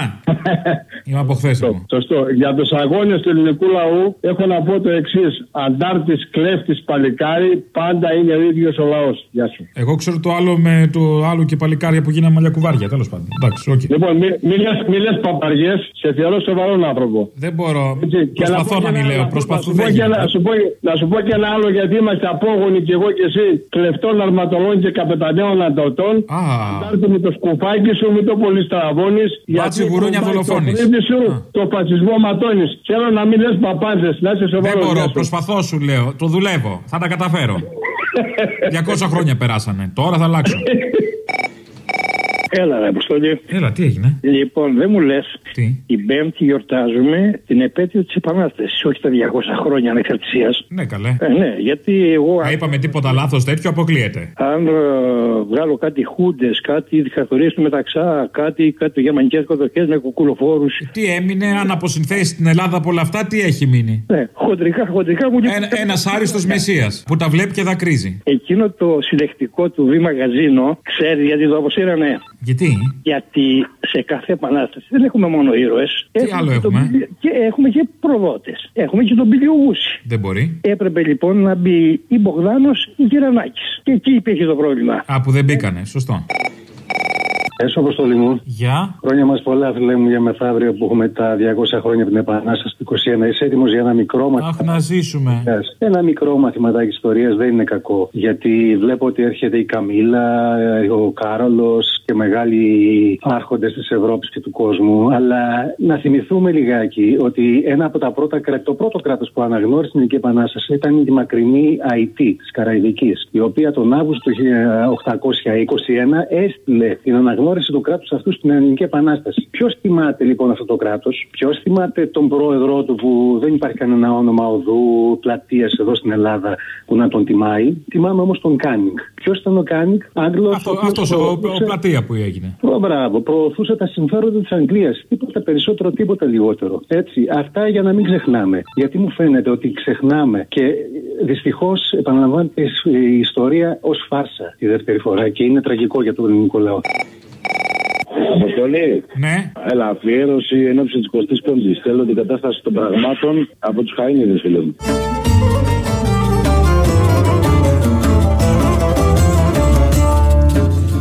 Είμαι από χθες εγώ. Σωστό. Για τους αγώνες του ελληνικού λαού έχω να πω το εξής. Αντάρτης, κλέφτης, παλικάρι, πάντα είναι ο ίδιος ο λαός. Γεια σου. Εγώ ξέρω το άλλο με το άλλο και παλικάρια που γίνανε μαλλιά κουβάρια. Τέλος πάντων. Εντάξει, οκ. Λοιπόν, μην μη, λες, μη λες παπαριές, σε θεωρώ σοβαρόν άνθρωπο. Δεν μπορώ. Έτσι, και Προσπαθώ πω να και μην ένα λέω. άλλο, Προσπαθώ να σου πω δεν και ένα- γίνεται. σου πω- Να σου πω και ένα άλλο γιατί είμαστε απόγονοι και εγώ και εσύ κλεφτών αρματολών και καπεταναίων αντοτών. Αντάρτη με το σκουφάκι σου, μην το πολύ στραβώνεις. Μπάτσι γιατί γουρούνια κομπάει δολοφόνης. Το φρύδι σου, το φασισμό ματώνεις. Θέλω να μην λες παπάντες, να είσαι Δεν σοβαρός. μπορώ. Γεια σου. Προσπαθώ σου λέω. Το δουλεύω. Θα τα καταφέρω. 200 χρόνια περάσανε. Τώρα θα αλλάξω. Έλα, ρε Αποστολή. Έλα, τι έγινε; Λοιπόν, δεν μου λες. Τι; Την Πέμπτη γιορτάζουμε την επέτειο της Επανάστασης, όχι τα 200 χρόνια ανεξαρτησίας. Ναι, καλέ. Ε, ναι, γιατί εγώ. Αν είπαμε τίποτα λάθος τέτοιο, αποκλείεται. Αν ε, βγάλω κάτι χούντες, κάτι δικτατορίε του μεταξά, κάτι, κάτι γερμανικές κατοχέ με κουκουλοφόρους. Τι έμεινε, αν αποσυνθέσεις την Ελλάδα από όλα αυτά, τι έχει μείνει; Ναι, χοντρικά, χοντρικά μου Ένας ένας άριστος μεσίας που τα βλέπει και δακρύζει. Εκείνο το συλλεκτικό του Β' Μαγαζίνο, ξέρεις γιατί το αποσύρανε; Γιατί; Γιατί σε κάθε επανάσταση δεν έχουμε μόνο ήρωες. Τι άλλο έχουμε; Και έχουμε και προδότες. Έχουμε και τον Πιλιογούση. Δεν μπορεί. Έπρεπε λοιπόν να μπει ή Μπογδάνος ή Γερανάκης. Και εκεί υπήρχε το πρόβλημα. Α, που δεν μπήκανε. Σωστό. Έσω αποστολή μου. Γεια. Χρόνια μας πολλά, φίλε μου, για μεθαύριο που έχουμε τα 200 χρόνια από την Επανάσταση του 21. Είσαι έτοιμος για ένα μικρό μαθηματάκι. Αχ, να ζήσουμε. Ένα μικρό μαθηματάκι ιστορίας δεν είναι κακό. Γιατί βλέπω ότι έρχεται η Καμίλα, ο Κάρολος και μεγάλοι άρχοντες της Ευρώπης και του κόσμου. Αλλά να θυμηθούμε λιγάκι ότι ένα από τα πρώτα κράτη, το πρώτο κράτος που αναγνώρισε την Ελληνική Επανάσταση ήταν η μακρινή Αϊτή της Καραϊδική, η οποία τον Αύγουστο του 1821 έστειλε την αναγνώριση του κράτου αυτού στην Ελληνική Επανάσταση. Ποιος θυμάται λοιπόν αυτό το κράτος, ποιος θυμάται τον πρόεδρό του που δεν υπάρχει κανένα όνομα οδού, πλατείας εδώ στην Ελλάδα που να τον τιμάει; Θυμάμαι όμως τον Κάνινγκ. Ποιος ήταν ο Κάνινγκ, Άγγλος. Αυτό ο, ο πλατεία που έγινε. Ω, μπράβο, προωθούσε τα συμφέροντα της Αγγλίας. Τίποτα περισσότερο, τίποτα λιγότερο. Έτσι, αυτά για να μην ξεχνάμε. Γιατί μου φαίνεται ότι ξεχνάμε και δυστυχώς επαναλαμβάνεται η ιστορία ως φάρσα τη δεύτερη φορά και είναι τραγικό για τον ελληνικό λαό. Αποστολή. Ναι. Έλα, αφιέρωση εν ώψη της 25η. Θέλω την κατάσταση των πραγμάτων από τους Χαΐνιδες, φίλε μου.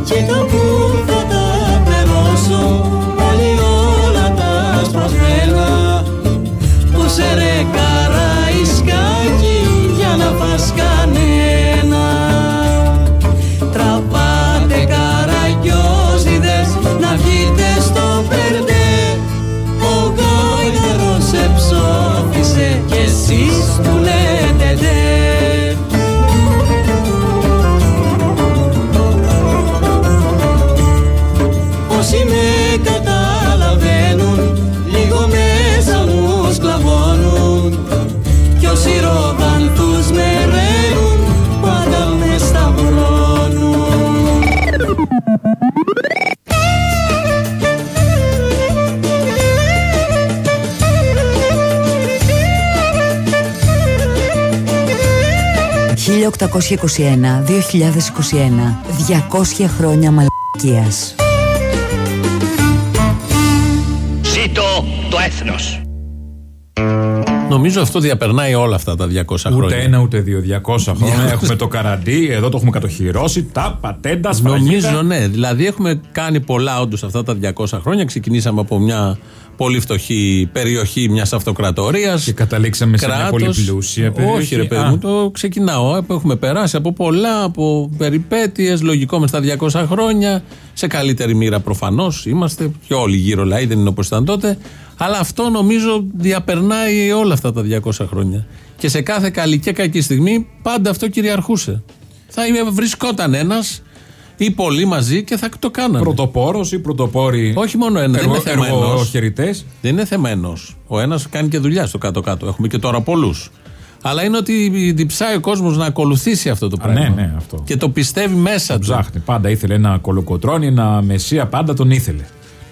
Και το που θα τα περώσω πάλι όλα τα σπασμένα Που σε ρε καραϊσκάκι «1821-2021, 200 χρόνια μαλακίας». Ζήτω το έθνος. Νομίζω αυτό διαπερνάει όλα αυτά τα 200 χρόνια. Ούτε ένα ούτε δύο, 200 χρόνια. έχουμε το καραντί, εδώ το έχουμε κατοχυρώσει. Τα πατέντα, σφραγίδα. Νομίζω ναι. Δηλαδή έχουμε κάνει πολλά όντως αυτά τα 200 χρόνια. Ξεκινήσαμε από μια πολύ φτωχή περιοχή μιας αυτοκρατορίας. Και καταλήξαμε σε μια πολύ πλούσια περιοχή. Όχι, ρε παιδί Α. μου, το ξεκινάω. Έχουμε περάσει από πολλά, από περιπέτειες, λογικό μες στα 200 χρόνια. Σε καλύτερη μοίρα προφανώς είμαστε. Και όλοι γύρω λαοί, δεν είναι όπως ήταν τότε. Αλλά αυτό νομίζω διαπερνάει όλα αυτά τα 200 χρόνια. Και σε κάθε καλή και κακή στιγμή πάντα αυτό κυριαρχούσε. Θα είμαι- βρισκόταν ένας ή πολλοί μαζί και θα το κάνανε. Πρωτοπόρος ή πρωτοπόροι. Όχι μόνο ένας, δεν είναι εργο- θέμα ενός. εργοχαιρητές; Δεν είναι θέμα ενός. Ο ένας κάνει και δουλειά στο κάτω-κάτω. Έχουμε και τώρα πολλούς. Αλλά είναι ότι διψάει ο κόσμος να ακολουθήσει αυτό το Α, πράγμα. ναι, ναι, αυτό. Και το πιστεύει μέσα του. Ψάχνει. Πάντα ήθελε ένα κολοκοτρόνι, ένα μεσία, πάντα τον ήθελε.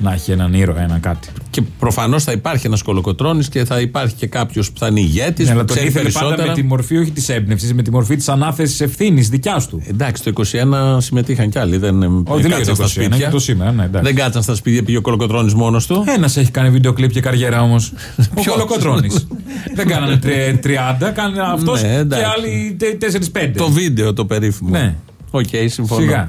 Να έχει έναν ήρωα, ένα κάτι. Και προφανώς θα υπάρχει ένας κολοκοτρόνη και θα υπάρχει και κάποιος που θα είναι ηγέτης. Ναι, που αλλά τον ξέρει ήθελε περισσότερα. πάντα με τη μορφή όχι της έμπνευσης, με τη μορφή της ανάθεσης ευθύνης δικιάς του. Εντάξει, το 21 συμμετείχαν κι άλλοι. Δεν, Όχι, δεν λέει κάτσαν το στα 21, σπίτια. και το σήμερα, ναι, εντάξει. δεν κάτσαν στα σπίτια, πήγε ο κολοκοτρόνη μόνος του. Ένας έχει κάνει βίντεο κλειπ και καριέρα όμως. Ο Ποιος; Κολοκοτρόνη. δεν κάνανε τρε- 30, κάνανε αυτός Ναι, και εντάξει. άλλοι 4-5. Το βίντεο το περίφημο. Ναι. Οκ, συμφωνώ.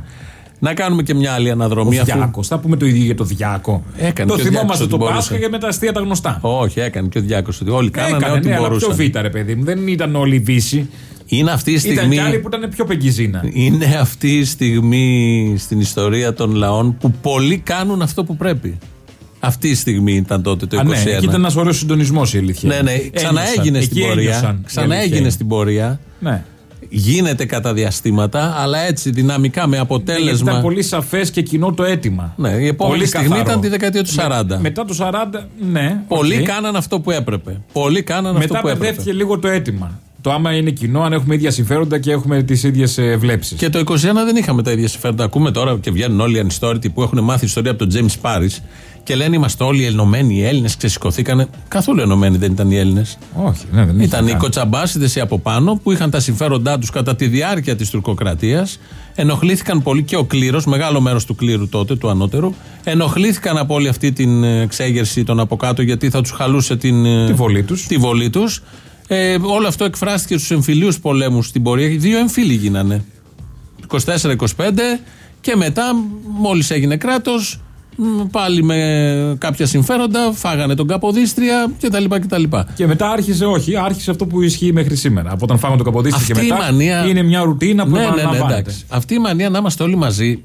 Σιγά. Να κάνουμε και μια άλλη αναδρομή. Ο αφού- Διάκος. Θα πούμε το ίδιο για το Διάκο. Έκανε το και ο Διάκος θυμόμαστε ό,τι το μπορούσε. Πάσχα και με τα αστεία τα γνωστά. Όχι, έκανε και ο Διάκος. Όλοι κάνανε Έκανε, ό,τι ναι, αλλά μπορούσαν. πιο β' ρε παιδί μου. Δεν ήταν όλοι βύση. Είναι αυτή η Ήταν στιγμή. κι άλλοι που ήταν πιο πεγκυζίνα. Είναι αυτή η στιγμή στην ιστορία των λαών που πολλοί κάνουν αυτό που πρέπει. Αυτή η στιγμή ήταν τότε το 21. Α, ναι, εκεί ήταν ένας ωραίος συντονισμός η αλήθεια. Ναι, ναι, ξαναέγινε Ένιωσαν. στην Εκεί πορεία. ένιωσαν, η Ξαναέγινε αλήθεια στην πορεία. Ναι. Γίνεται κατά διαστήματα, αλλά έτσι δυναμικά με Ναι, γιατί αποτέλεσμα. Ήταν πολύ σαφές και κοινό το αίτημα. Ναι, η επόμενη Πολύ στιγμή καθαρό. ήταν τη δεκαετία του 40. Με- μετά το 40, ναι. Πολλοί οκ. κάναν αυτό που έπρεπε. Πολλοί κάναν αυτό Μετά που έπρεπε. μπερδεύτηκε λίγο το αίτημα. Το άμα είναι κοινό, αν έχουμε ίδια συμφέροντα και έχουμε τις ίδιες βλέψεις. Και το 21 δεν είχαμε τα ίδια συμφέροντα. Ακούμε τώρα και βγαίνουν όλοι οι ανιστόρητοι που έχουν μάθει ιστορία από τον James Paris και λένε είμαστε όλοι ενωμένοι. Οι Έλληνες ξεσηκωθήκανε. Καθόλου ενωμένοι δεν ήταν οι Έλληνες. Όχι, ναι, δεν Ήταν οι καν. κοτσαμπάσιδες οι από πάνω που είχαν τα συμφέροντά τους κατά τη διάρκεια της τουρκοκρατίας. Ενοχλήθηκαν πολύ και ο κλήρος, μεγάλο μέρος του κλήρου τότε, του ανώτερου. Ενοχλήθηκαν από όλη αυτή την ε, εξέγερση των από κάτω γιατί θα τους χαλούσε την, ε, Τη βολή τους. Τη βολή τους. Ε, όλο αυτό εκφράστηκε στους εμφυλίους πολέμους στην πορεία. Δύο εμφύλοι γίνανε. 24-25 και μετά, μόλις έγινε κράτος, πάλι με κάποια συμφέροντα, φάγανε τον Καποδίστρια κτλ. κτλ. Και μετά άρχισε, όχι, άρχισε αυτό που ισχύει μέχρι σήμερα. Από όταν φάγαμε το καποδίστρια και Αυτή η μετά. μανία- Είναι μια ρουτίνα που ναι, ναι, ναι, επαναλαμβάνεται. εντάξει. Αυτή η μανία να είμαστε όλοι μαζί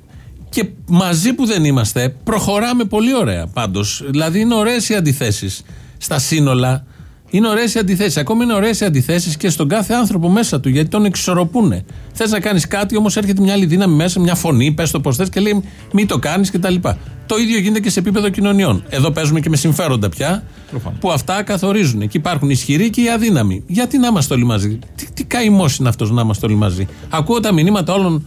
και μαζί που δεν είμαστε, προχωράμε πολύ ωραία πάντως. Δηλαδή είναι ωραίες οι αντιθέσεις στα σύνολα. Είναι ωραίες οι αντιθέσεις. Ακόμη είναι ωραίες οι αντιθέσεις και στον κάθε άνθρωπο μέσα του γιατί τον εξισορροπούν. Θες να κάνεις κάτι, όμως έρχεται μια άλλη δύναμη μέσα, μια φωνή, πες το πώς θες και λέει μην το κάνεις κτλ. Το ίδιο γίνεται και σε επίπεδο κοινωνιών. Εδώ παίζουμε και με συμφέροντα πια που αυτά καθορίζουν. Εκεί υπάρχουν οι ισχυροί και οι αδύναμοι. Γιατί να είμαστε όλοι μαζί; Τι, τι καημός είναι αυτός να είμαστε όλοι μαζί; Ακούω τα μηνύματα όλων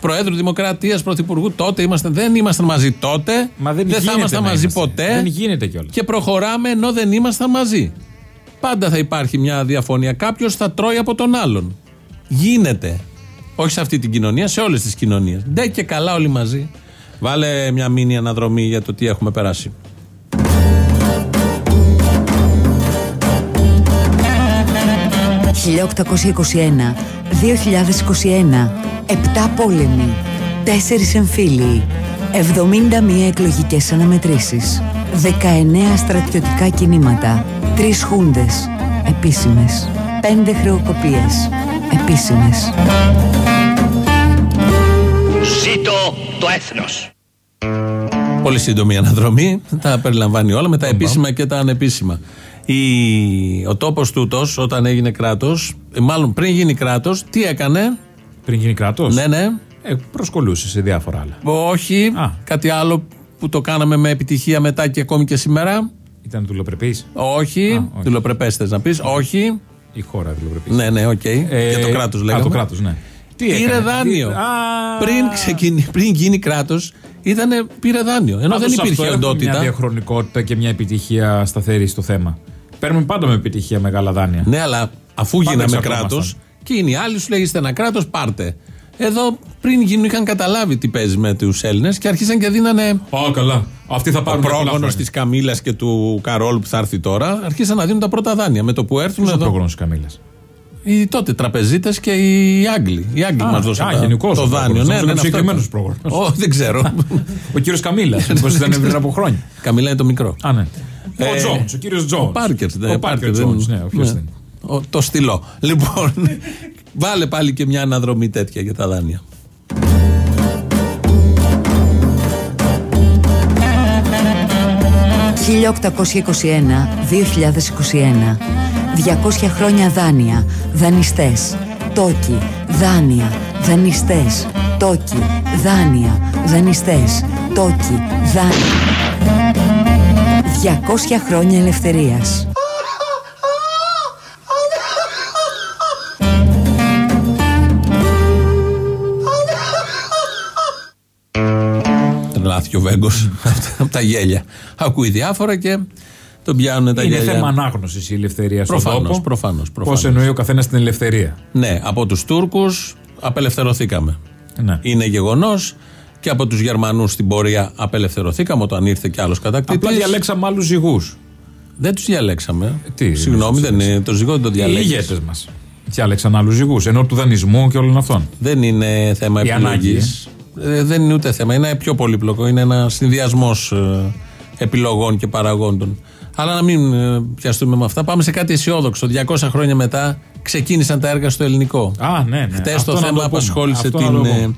Προέδρου Δημοκρατίας, Πρωθυπουργού, τότε ήμασταν. Δεν ήμασταν μαζί τότε. Μα δεν, θα γίνεται ήμασταν να μαζί είμαστε. ποτέ. Δεν γίνεται κιόλας. Και προχωράμε ενώ δεν ήμασταν μαζί. Πάντα θα υπάρχει μια διαφωνία. Κάποιος θα τρώει από τον άλλον. Γίνεται. Όχι σε αυτή την κοινωνία, σε όλες τις κοινωνίες. Ντε και καλά όλοι μαζί. Βάλε μια μήνυ αναδρομή για το τι έχουμε περάσει. «1821, 2021, 7 πόλεμοι, 4 εμφύλιοι, 71 εκλογικές αναμετρήσεις, 19 στρατιωτικά κινήματα, 3 χούντες, επίσημες, 5 χρεοκοπίες, επίσημες. Ζήτω το έθνος. Πολύ σύντομη αναδρομή. Τα περιλαμβάνει όλα με τα επίσημα και τα ανεπίσημα. Η, ο τόπος τούτος, όταν έγινε κράτος, μάλλον πριν γίνει κράτος, τι έκανε; Πριν γίνει κράτος; Ναι, ναι. Ε, προσκολλούσε σε διάφορα άλλα. Όχι. Κάτι άλλο που το κάναμε με επιτυχία μετά και ακόμη και σήμερα. Ήταν δουλοπρεπής; Όχι. Δουλοπρεπές θες να πεις; Όχι. Η χώρα δουλοπρεπής. Ναι, ναι, οκ. Ε, για το κράτος α, λέγαμε. το κράτος, ναι. Τι Πήρε έκανε, δάνειο. τι- Α. Πριν, ξεκινη, πριν γίνει κράτος, πήρε δάνειο. Ενώ Πάντως δεν υπήρχε αυτό έχουμε οντότητα. Μια διαχρονικότητα και μια επιτυχία σταθερή στο θέμα. Παίρνουμε πάντα με επιτυχία μεγάλα δάνεια. Ναι, αλλά αφού Πάντα γίναμε εξαρτώμασταν. κράτος και είναι οι άλλοι σου λέει είστε ένα κράτος, πάρτε. Εδώ πριν γίνουν είχαν καταλάβει τι παίζει με τους Έλληνες και αρχίσαν και δίνανε. Α, καλά. Αυτοί θα Ο πάρουν πολλά πρόγονος χρόνια. της Καμίλας και του Καρόλου που θα έρθει τώρα, αρχίσαν να δίνουν τα πρώτα δάνεια. Με το που έρθουν. Ποιος είναι ο εδώ- πρόγονος της Καμίλας; Οι τότε τραπεζίτες και οι Άγγλοι. Οι Άγγλοι Α, μας δώσαν α, τα- γενικώς το ο δάνειο. πρόγονος. Ναι, Νόμιζα ναι, ήταν αυτό συγκεκριμένος ήταν. πρόγονος. Ω, δεν ξέρω. Ο κύριος Καμίλας. Πώ ήταν πριν από χρόνια. Καμίλα είναι το μικρό. Α, ναι. Ε, Ο Τζόουν, ο κύριος Τζόουν. Ο Πάρκερ. Ο Πάρκερ Τζόουν, ναι, ο ποιος είναι. Ο- Το στυλό. Λοιπόν, βάλε πάλι και μια αναδρομή τέτοια για τα δάνεια. «1821-2021, 200 χρόνια δάνεια, δανειστές, τόκι, δάνεια, δανειστές, τόκι, δάνεια, δανειστές, τόκι, δάνεια». 200 χρόνια ελευθερίας. Τρελάθηκε ο Βέγκος από τα γέλια. Ακούει διάφορα και τον πιάνουν τα Είναι γέλια. θέμα ανάγνωσης η ελευθερία στον Προφανώς, τόπο. προφανώς, Πώς προφανώς. εννοεί ο καθένας την ελευθερία. Ναι, από τους Τούρκους απελευθερωθήκαμε. Ναι. Είναι γεγονός. Και από τους Γερμανούς στην πορεία απελευθερωθήκαμε όταν ήρθε κι άλλος κατακτητής. Απλά διαλέξαμε άλλους ζυγούς. Δεν τους διαλέξαμε. τι, Συγγνώμη, δεν είναι. Το ζυγό δεν το Οι διαλέγει. ηγέτες μας. Διάλεξαν άλλους ζυγούς. Ενώ του δανεισμού και όλων αυτών. Δεν είναι θέμα Η επιλογής. Ανάγκη, δεν είναι ούτε θέμα. Είναι πιο πολύπλοκο. Είναι ένα συνδυασμός επιλογών και παραγόντων. Αλλά να μην ε, πιαστούμε με αυτά. Πάμε σε κάτι αισιόδοξο. 200 χρόνια μετά ξεκίνησαν τα έργα στο ελληνικό. Α, ναι, ναι. Χτες Αυτό το να θέμα το πούμε. απασχόλησε Αυτό να την, το πούμε. ε,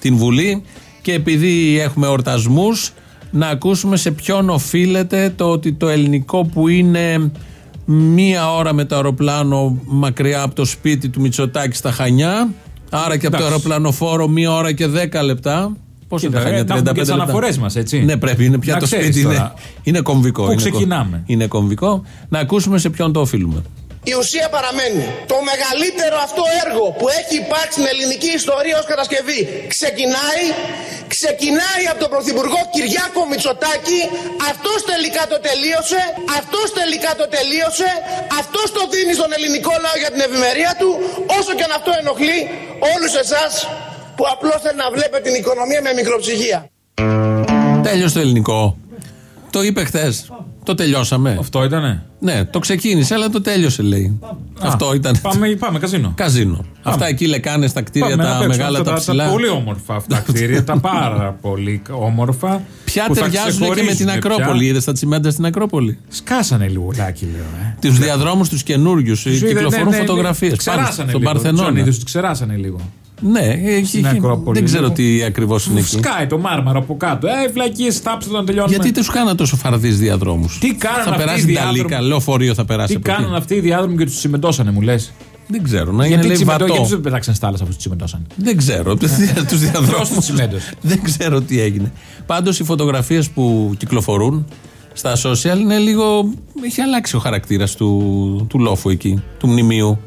την Βουλή. Και επειδή έχουμε εορτασμούς, να ακούσουμε σε ποιον οφείλεται το ότι το ελληνικό που είναι μία ώρα με το αεροπλάνο μακριά από το σπίτι του Μητσοτάκη στα Χανιά, άρα και από το Εντάξει. αεροπλανοφόρο μία ώρα και δέκα λεπτά. Πόσο είναι τα Κοίτα, Χανιά, ε, να έχουμε 35 και τις λεπτά. αναφορές μας, έτσι. Ναι, πρέπει. Είναι πια Να το ξέρεις σπίτι. Είναι, τώρα. είναι κομβικό. Πού είναι κο- ξεκινάμε. Είναι κομβικό. Να ακούσουμε σε ποιον το οφείλουμε. Η ουσία παραμένει. Το μεγαλύτερο αυτό έργο που έχει υπάρξει στην ελληνική ιστορία ως κατασκευή ξεκινάει, ξεκινάει από τον Πρωθυπουργό Κυριάκο Μητσοτάκη, αυτός τελικά το τελείωσε, αυτός τελικά το τελείωσε, αυτός το δίνει στον ελληνικό λαό για την ευημερία του, όσο και αν αυτό ενοχλεί όλους εσάς που απλώς θέλει να βλέπετε την οικονομία με μικροψυχία. Τέλειωσε το ελληνικό. Το είπε χθες. Το τελειώσαμε. Αυτό ήτανε; Ναι, το ξεκίνησε, αλλά το τέλειωσε, λέει. Αυτό ήταν. Πάμε, πάμε καζίνο. Καζίνο. Αυτά εκεί λεκάνε στα κτίρια Πάμε να τα παίξουμε μεγάλα, αυτά τα ψηλά. Τα πολύ όμορφα αυτά τα κτίρια, τα πάρα πολύ όμορφα. Ποια που θα ταιριάζουν και με την ξεχωρίζουν Ακρόπολη. πια. Είδες τα τσιμέντα στην Ακρόπολη; Σκάσανε λιγουλάκι, λέω. Ε. Τους διαδρόμους τους καινούριους. Κυκλοφορούν φωτογραφίες. Ξεράσανε Στον λίγο. Παρθενώνα. Τζονίδης, τους ξεράσανε λίγο. Ναι, έχει- Στην Ακρόπολη, δεν ξέρω λίγο. τι ακριβώς είναι εκεί. Σκάει το μάρμαρο από κάτω. Ε, φλακίε, θάψτε τον τελειώνουμε. Γιατί τους κάναν τόσο φαρδείς διαδρόμους; Τι κάνανε Θα αυτοί περάσει οι την διάδρομοι. Ταλίκα, λεωφορείο θα περάσει. Τι από εκεί. κάνουν αυτοί οι διάδρομοι και τους τσιμεντώσανε, μου λες; Δεν ξέρω, να είναι Γιατί, λέει τσιμεντώ, γιατί βατό. τους πετάξαν στα άλλα αφού τους τσιμεντώσανε; Δεν ξέρω. τους Ποιος διαδρόμους. τους τσιμέντωσε; Δεν ξέρω τι έγινε. Πάντως οι φωτογραφίες που κυκλοφορούν στα social είναι λίγο. Έχει αλλάξει ο χαρακτήρας του, του λόφου εκεί, του μνημείου.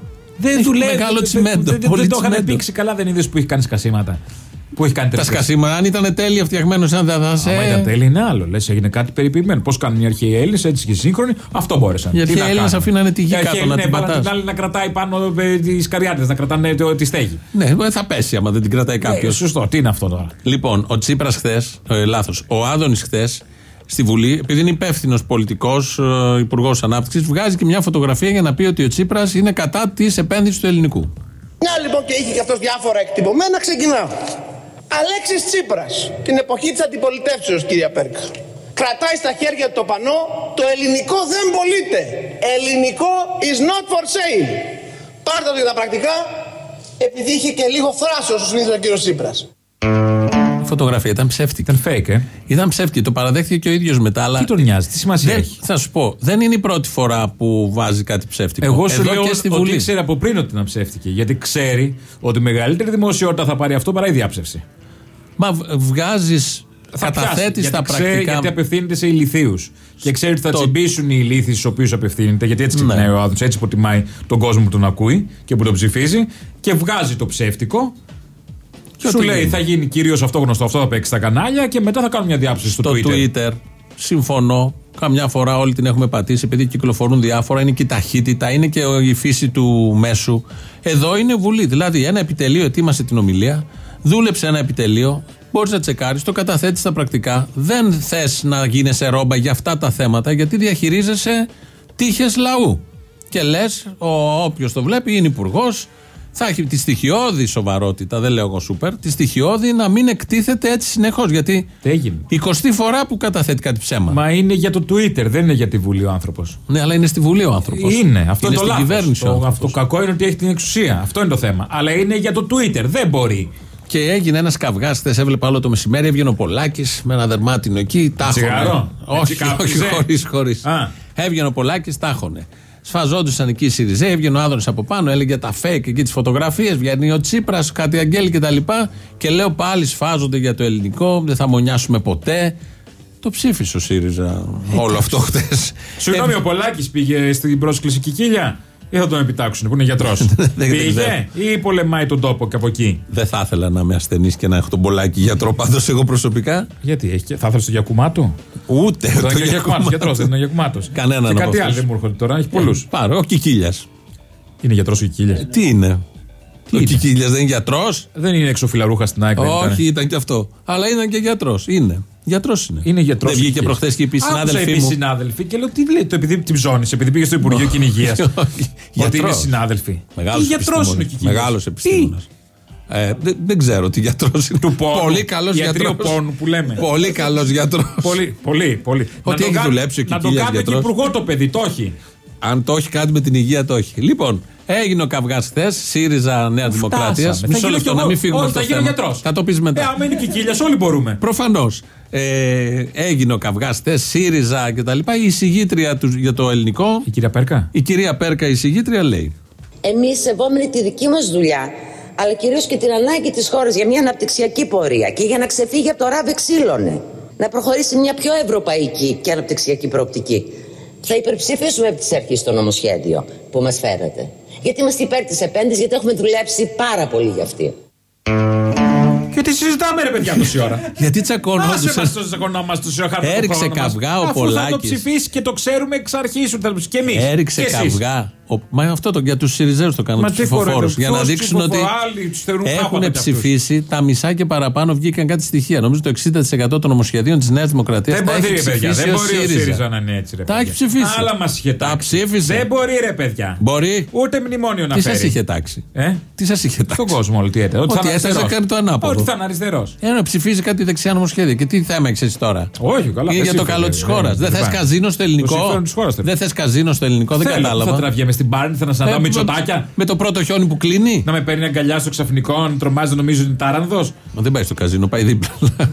Δεν Έχει του λέει. Μεγάλο δεν- τσιμέντο. Δεν, δεν, πολύ δεν το είχαν τσιμέντο. πήξει καλά, δεν είδες που έχει κάνει σκασίματα. Που έχει κάνει Τα τέτοιες. σκασίματα, αν ήταν τέλεια φτιαγμένος, αν δεν θα σε. Άμα ήταν τέλειο είναι άλλο. Λες, έγινε κάτι περιποιημένο. Πώς κάνουν οι αρχαίοι Έλληνες, έτσι και οι σύγχρονοι, αυτό μπόρεσαν. Οι Τι αρχαίοι να Έλληνες κάνουν; αφήνανε τη γη Οι αρχαίοι κάτω να ναι, την βάλαν πατάς. την άλλη να κρατάει πάνω τις καριάτες, να κρατάνε το- τη στέγη. Ναι, ε, θα πέσει άμα δεν την κρατάει κάποιος. Ε, σωστό, τι είναι αυτό τώρα; Λοιπόν, ο Τσίπρας χθες, ε, λάθος, ο Άδωνης χθες στη Βουλή, επειδή είναι υπεύθυνος πολιτικός, ε, υπουργός ανάπτυξης, βγάζει και μια φωτογραφία για να πει ότι ο Τσίπρας είναι κατά της επένδυσης του ελληνικού. Μια λοιπόν και είχε και αυτός διάφορα εκτυπωμένα, ξεκινάω. Αλέξης Τσίπρας, την εποχή της αντιπολιτεύσεως, κυρία Πέρκα. Κρατάει στα χέρια του το πανό, το ελληνικό δεν πωλείται. Ελληνικό is not for sale. Πάρτε το για τα πρακτικά, επειδή είχε και λίγο θράσος ο συνήθως ο κύριος Τσίπρας. Η φωτογραφία ήταν ψεύτικη. Ήταν fake, ε. Ήταν ψεύτικη. Το παραδέχθηκε και ο ίδιος μετά. Αλλά Τι τον νοιάζει, τι σημασία δεν, έχει; Θα σου πω, δεν είναι η πρώτη φορά που βάζει κάτι ψεύτικο. Εγώ σου Εδώ λέω και στη ότι Βουλή. ξέρει από πριν ότι ήταν ψεύτικη. Γιατί ξέρει ότι μεγαλύτερη δημοσιότητα θα πάρει αυτό παρά η διάψευση. Μα βγάζεις. Θα Καταθέτεις πιάσει, τα γιατί ξέρει- πρακτικά. Γιατί απευθύνεται σε ηλικίου. Και ξέρει ότι θα Το- τσιμπήσουν οι ηλίθιοι στους οποίους απευθύνεται. Γιατί έτσι ξεκινάει Ναι. ο άνθρωπος, έτσι υποτιμάει τον κόσμο που τον ακούει και που τον ψηφίζει. Και βγάζει το ψεύτικο. Και σου ό,τι λέει γίνει. θα γίνει κυρίως αυτό γνωστό, αυτό θα παίξει στα κανάλια και μετά θα κάνουν μια διάψευση στο Το Twitter. Twitter. Συμφωνώ. Καμιά φορά όλοι την έχουμε πατήσει επειδή κυκλοφορούν διάφορα. Είναι και η ταχύτητα, είναι και η φύση του μέσου. Εδώ είναι Βουλή. Δηλαδή, ένα επιτελείο ετοίμασε την ομιλία, δούλεψε ένα επιτελείο, μπορείς να τσεκάρεις, το καταθέτεις στα πρακτικά. Δεν θες να γίνεσαι ρόμπα για αυτά τα θέματα, γιατί διαχειρίζεσαι τύχες λαού. Και λες, όποιος το βλέπει είναι υπουργός, θα έχει τη στοιχειώδη σοβαρότητα, δεν λέω εγώ σούπερ, τη στοιχειώδη να μην εκτίθεται έτσι συνεχώς. Γιατί Τι έγινε; 20 φορά που καταθέτει κάτι ψέμα. Μα είναι για το Twitter, δεν είναι για τη Βουλή ο άνθρωπος. Ναι, αλλά είναι στη Βουλή ο άνθρωπος. Είναι, αυτό είναι, το στην λάθος. κυβέρνηση. ο Το, άνθρωπος. αυτό το κακό είναι ότι έχει την εξουσία. Αυτό είναι το θέμα. Αλλά είναι για το Twitter, δεν μπορεί. Και έγινε ένας καυγά χθε, έβλεπα όλο το μεσημέρι. Έβγαινε ο Πολάκης με ένα δερμάτινο εκεί. Τάχωνε. Τσιγάρο; Όχι, Έτσι όχι, κάπνιζε; χωρίς. Χωρίς. Α. Έβγαινε ο Πολάκης, τάχωνε. Σφαζόντουσαν εκεί οι Σιριζέ, έβγαινε ο Άδωνη από πάνω, έλεγε τα fake εκεί τις φωτογραφίες. Βγαίνει ο Τσίπρας, κάτι αγγέλη κτλ. Και, και λέω πάλι σφάζονται για το ελληνικό, δεν θα μονιάσουμε ποτέ. Το ψήφισε ο ΣΥΡΙΖΑ όλο αυτό χθε. Συγγνώμη, ο Πολάκης πήγε στην πρόσκληση Κικίλια ή θα τον επιτάξουν που είναι γιατρός. δεν πήγε ξέρω. ή πολεμάει τον τόπο και από εκεί. Δεν θα ήθελα να είμαι ασθενής και να έχω τον Πολάκη γιατρό πάντως εγώ προσωπικά. Γιατί έχει, και- θα ήθελες το Γιακουμάτο; Ούτε Το το Γιακουμάτο, γιατρός δεν είναι ο Γιακουμάτος. Κανέναν Και από κάτι άλλο αυτούς. δεν μου έρχονται τώρα, έχει πολλούς. Πάρε, ο Κικίλιας. Είναι γιατρός ο Κικίλιας; Τι είναι; ο είναι; Κικίλιας δεν είναι γιατρός; Δεν είναι εξοφυλαρούχα στην ΑΕΚ. δεν ήταν. Όχι, ήταν και αυτό. Αλλά ήταν και γιατρός. Είναι. Γιατρός είναι. Είναι γιατρός. Δεν βγήκε προχθές και είπε η συνάδελφή μου. συνάδελφοι και λέω τι λέει, το επειδή την ψώνησε, επειδή πήγε στο Υπουργείο Κυνηγίας. Ότι είναι Γιατρός. συνάδελφοι. Μεγάλος Τι γιατρός είναι ο Κικίλιας. Μεγάλος επιστήμονας. Ε, δεν, δεν ξέρω τι γιατρός είναι. Του πόνου. Πολύ καλός Ιατρείο γιατρός. πόνου που λέμε. Πολύ καλός γιατρός. Πολύ, πολύ, πολύ. Ότι Να το έχει κα- δουλέψει ο Να το Κικίλιας κάνουμε και γιατρός. υπουργό το παιδί, το έχει. Αν το έχει κάτι με την υγεία, το έχει. Λοιπόν, έγινε ο καυγάς χθες, ΣΥΡΙΖΑ Νέα Δημοκρατία. Φτάσαμε. Θα Μισό γίνω κι λεπτό να εγώ. μην φύγουμε Όχι, από θα το γίνω θέμα. γιατρός. Θα το πεις Ε, μετά. άμα είναι Κικίλια, όλοι μπορούμε. Προφανώς. Ε, έγινε ο καυγάς χθε, ΣΥΡΙΖΑ κτλ. Η εισηγήτρια τους, για το ελληνικό, Η κυρία Πέρκα; η κυρία Πέρκα, η εισηγήτρια, λέει. Εμείς σεβόμενοι τη δική μας δουλειά, αλλά κυρίως και την ανάγκη της χώρας για μια αναπτυξιακή πορεία και για να ξεφύγει από το ράβε ξύλωνε. Να προχωρήσει μια πιο ευρωπαϊκή και αναπτυξιακή προοπτική. Θα υπερψηφίσουμε από τις αρχές το νομοσχέδιο που μας φέρετε. Γιατί είμαστε υπέρ της επένδυσης, γιατί έχουμε δουλέψει πάρα πολύ για αυτή. Και τι συζητάμε, ρε παιδιά, τόση ώρα. Γιατί τσακωνόμαστε. Άσε μας το τσακωνόμαστε τόση ώρα. χάνουμε το Έριξε χρόνο μας. καυγά ο Αφού θα το Πολάκης. ψηφίσει και το ξέρουμε εξ αρχής ότι θα το ψηφίσει. Και εμείς. Έριξε καυγά. Ο- Μα αυτό το, για τους Σιριζέους το κάνουν Μα τους τι χωρέτε, ψηφοφόρους. Για να ποιος δείξουν ότι ψηφοφόρο, άλλοι τους θεωρούν έχουν χάπατα κι αυτούς. ψηφίσει τα μισά και παραπάνω βγήκαν κάτι στοιχεία. Νομίζω το 60% των νομοσχεδίων της Νέας Δημοκρατίας Δεν τα μπορεί, έχει ρε παιδιά. ψηφίσει Δεν ο μπορεί ο ΣΥΡΙΖΑ. ΣΥΡΙΖΑ να είναι έτσι, ρε Τα παιδιά. έχει ψηφίσει. Άλλα μας είχε Τα τάξει. ψήφισε. Δεν μπορεί, ρε παιδιά. Μπορεί. Ούτε μνημόνιο να Τι φέρει. σα είχε τάξει; Ε; Τι σας είχε τάξει; Στον κόσμο όλο τι έτε. Ότι Ότι θα είναι έθεσε αριστερός. κάνει το ανάποδο. Ότι θα είναι αριστερός. Ένα ψηφίζει κάτι δεξιά νομοσχέδια. Και τι θέμα έχεις εσύ τώρα; Όχι, καλά. Είναι εσύ για το φέρε, καλό της ε, χώρας. ε, Δεν θες πάει. καζίνο στο Το ελληνικό; συμφέρον της χώρας, Δεν θες καζίνο στο ελληνικό; Δεν Θέλω, κατάλαβα. Θα τραβιέμαι στην Πάρνη, θα να συναντάω Ε, με με- τσοτάκια. Με το πρώτο χιόνι που κλείνει. Να με παίρνει αγκαλιά στο ξαφνικό, να τρομάζει, νομίζω ότι είναι τάρανδος. Δεν πάει στο καζίνο, πάει δίπλα.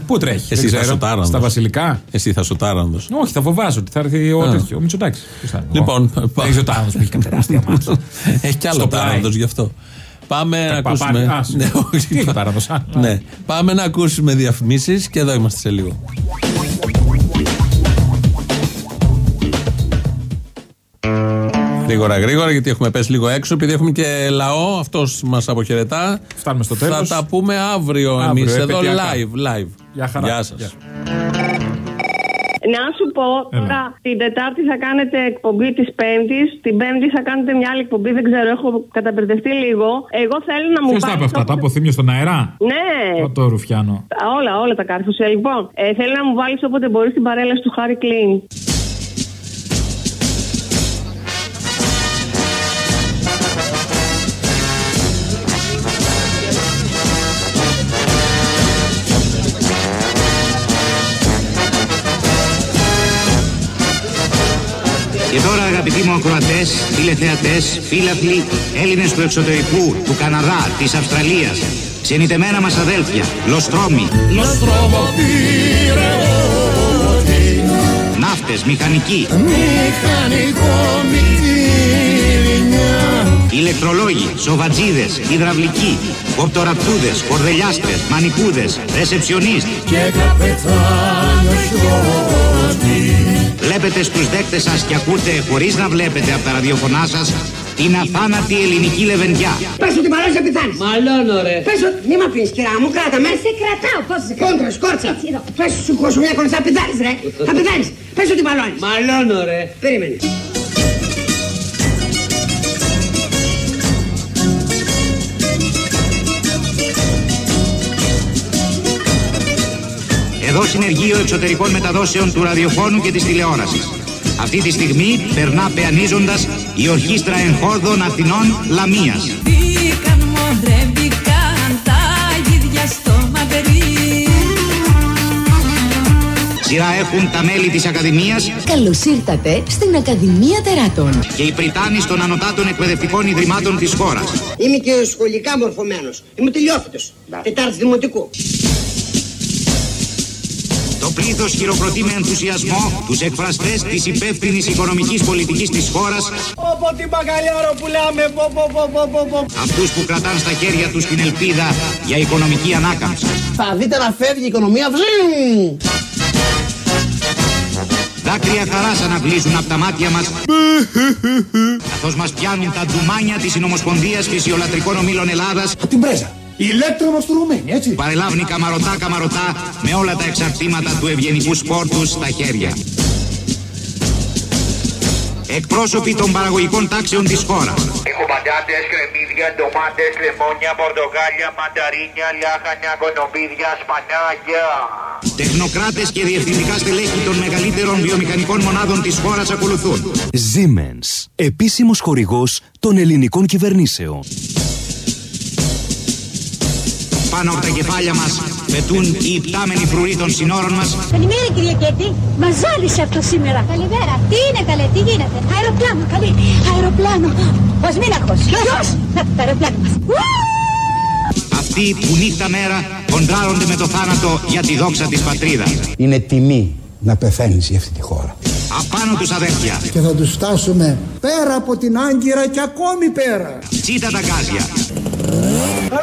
Πού τρέχει, Εσύ δεν θα ξέρω. σου τάρανδος. Στα βασιλικά; Εσύ θα σου τάρανδος. Όχι, θα φοβάσαι ότι θα έρθει ο Α. τέτοιο. Ο Μητσοτάκης. Λοιπόν, Δεν έχει ο τάρανδος που έχει κάποια τεράστια μάτσα. Έχει κι άλλο Στο πλάι. τάρανδος γι' αυτό. Πάμε να παπάρι. ακούσουμε. Α, σου. Ναι, όχι. Τι έχει τάρανδος, α. Ναι. Πάμε να ακούσουμε διαφημίσεις και εδώ είμαστε σε λίγο. Γρήγορα, γρήγορα, γιατί έχουμε πέσει λίγο έξω. Επειδή έχουμε και λαό, αυτός μας αποχαιρετά. Φτάνουμε στο Θα τέλος. τα πούμε αύριο, Αύριο, εμείς εδώ επαιτειακά. live. live. Γεια χαρά. Γεια σας. Γεια. Να σου πω, τώρα την Τετάρτη θα κάνετε εκπομπή της Πέμπτης, την Πέμπτη θα κάνετε μια άλλη εκπομπή, δεν ξέρω, έχω καταπερδευτεί λίγο. Εγώ θέλω να μου Ποιο τα είπε βάλεις αυτά, τα όποτε- αποθύμιο στον αέρα; Ναι, Ω, Το ρουφιάνο. όλα, όλα τα κάρφουσα. Λοιπόν, ε, θέλω να μου βάλεις όποτε μπορείς την παρέλαση του Χάρη Κλίν. Και τώρα αγαπητοί μου ακροατές, τηλεθεατές, φίλαθλοι, Έλληνες του εξωτερικού, του Καναδά, της Αυστραλίας, ξενιτεμένα μας αδέλφια, λοστρόμοι, ναύτες, μηχανικοί, ηλεκτρολόγοι, σοβατζίδες, υδραυλικοί, κοπτοραπτούδες, κορδελιάστρες, μανικούδες, ρεσεψιονίστ. Βλέπετε στους δέκτες σας και ακούτε χωρίς να βλέπετε από τα ραδιοφωνά σας την αθάνατη ελληνική λεβεντιά. Πες ότι μαλώνεις να πεθάνεις. Μαλώνω ρε. Πες ότι μη μ' αφήνεις κυρά μου, κράτα με. Σε κρατάω, πώς σε κρατάω. Κόντρα, σκόρτσα. Πες σου κόσμο μια κονή, θα πεθάνεις ρε. Θα πεθάνεις. Πες ότι μαλώνεις. Μαλώνω ρε. Περίμενε. Εδώ συνεργείο εξωτερικών μεταδόσεων του ραδιοφώνου και της τηλεόρασης. Αυτή τη στιγμή περνά πεανίζοντας η Ορχήστρα Εγχόρδων Αθηνών Λαμίας. Μπήκαν, μοντρεύτηκαν τα γίδια στο Μαδρί. Σειρά έχουν τα μέλη της Ακαδημίας Καλώς ήρθατε στην Ακαδημία Τεράτων. και οι πριτάνοι των ανωτάτων εκπαιδευτικών ιδρυμάτων της χώρας. Είμαι και σχολικά μορφωμένος. Είμαι τελειόφυτος. Τετάρτη δημοτικού. Το πλήθος χειροκροτεί με ενθουσιασμό τους εκφραστές της υπεύθυνης οικονομικής πολιτικής της χώρας, Πω τι μπακαλιάρο πουλάμε, πω πω πω πω πω πω. αυτούς που κρατάν στα χέρια τους την ελπίδα για οικονομική ανάκαμψη. Θα δείτε να φεύγει η οικονομία. Βζζιμ. Δάκρυα χαράς αναβλύζουν από τα μάτια μας καθώς μας πιάνουν τα ντουμάνια της Συνομοσπονδίας Φυσιολατρικών Ομίλων Ελλάδας Από την πρέζα. Η ηλέκτρο μας του Ρουμαίνι, έτσι. παρελάβνει καμαρωτά καμαρωτά με όλα τα εξαρτήματα του ευγενικού σπόρτου στα χέρια. Εκπρόσωποι των παραγωγικών τάξεων της χώρας. Έχω πατάτες, κρεμμύδια, ντομάτες, λεμόνια, πορτοκάλια, μανταρίνια, λιάχανια, κονοπίδια, σπανάκια. Τεχνοκράτες και διευθυντικά στελέχη των μεγαλύτερων βιομηχανικών μονάδων της χώρας ακολουθούν. Siemens, επίσημος χορηγός των ελληνικών κυβερνήσεων. Πάνω από τα κεφάλια μας πετούν οι υπτάμενοι φρουροί των συνόρων μας Καλημέρα κυρία Κέτη. Μας ζάλισε αυτό σήμερα. Καλημέρα. Τι είναι καλέ, τι γίνεται; Αεροπλάνο, καλή. Αεροπλάνο. Ο Σμίναχος. Ποιος; Να, το αεροπλάνο μας. αυτοί που νύχτα μέρα κοντράρονται με το θάνατο για τη δόξα της πατρίδας. Είναι τιμή να πεθαίνεις για αυτή τη χώρα. Απάνω τους αδέρφια, Και θα τους φτάσουμε πέρα από την Άγκυρα και ακόμη πέρα. τσίτα τα γκάζια,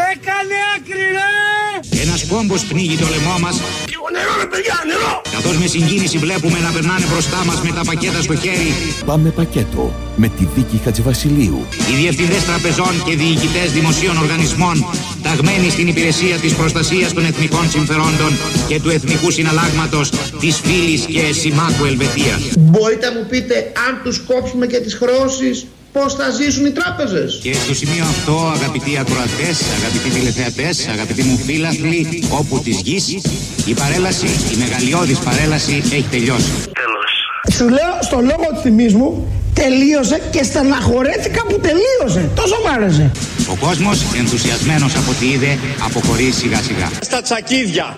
Ρε κάνε άκρη ρε! Ένας κόμπος πνίγει το λαιμό μας Λίγο νερό ρε παιδιά, νερό! Καθώς με συγκίνηση βλέπουμε να περνάνε μπροστά μας με τα πακέτα στο χέρι Πάμε πακέτο με τη δίκη Χατζηβασιλείου. Οι διευθυντές τραπεζών και διοικητές δημοσίων οργανισμών ταγμένοι στην υπηρεσία της προστασίας των εθνικών συμφερόντων και του εθνικού συναλλάγματος της φίλης και συμμάχου Ελβετίας. Μπορείτε να μου πείτε αν τους κόψουμε και τις χρεώσεις πώς θα ζήσουν οι τράπεζες. Και στο σημείο αυτό, αγαπητοί ακροατές, αγαπητοί τηλεθεατές, αγαπητοί μου φίλαθλοι, όπου της γης, η παρέλαση, η μεγαλειώδης παρέλαση έχει τελειώσει. Σου λέω στο λόγο του θυμής μου τελείωσε και στεναχωρέθηκα που τελείωσε. Τόσο μ' άρεσε. Ο κόσμος, ενθουσιασμένος από ό,τι είδε, αποχωρεί σιγά σιγά. Στα τσακίδια.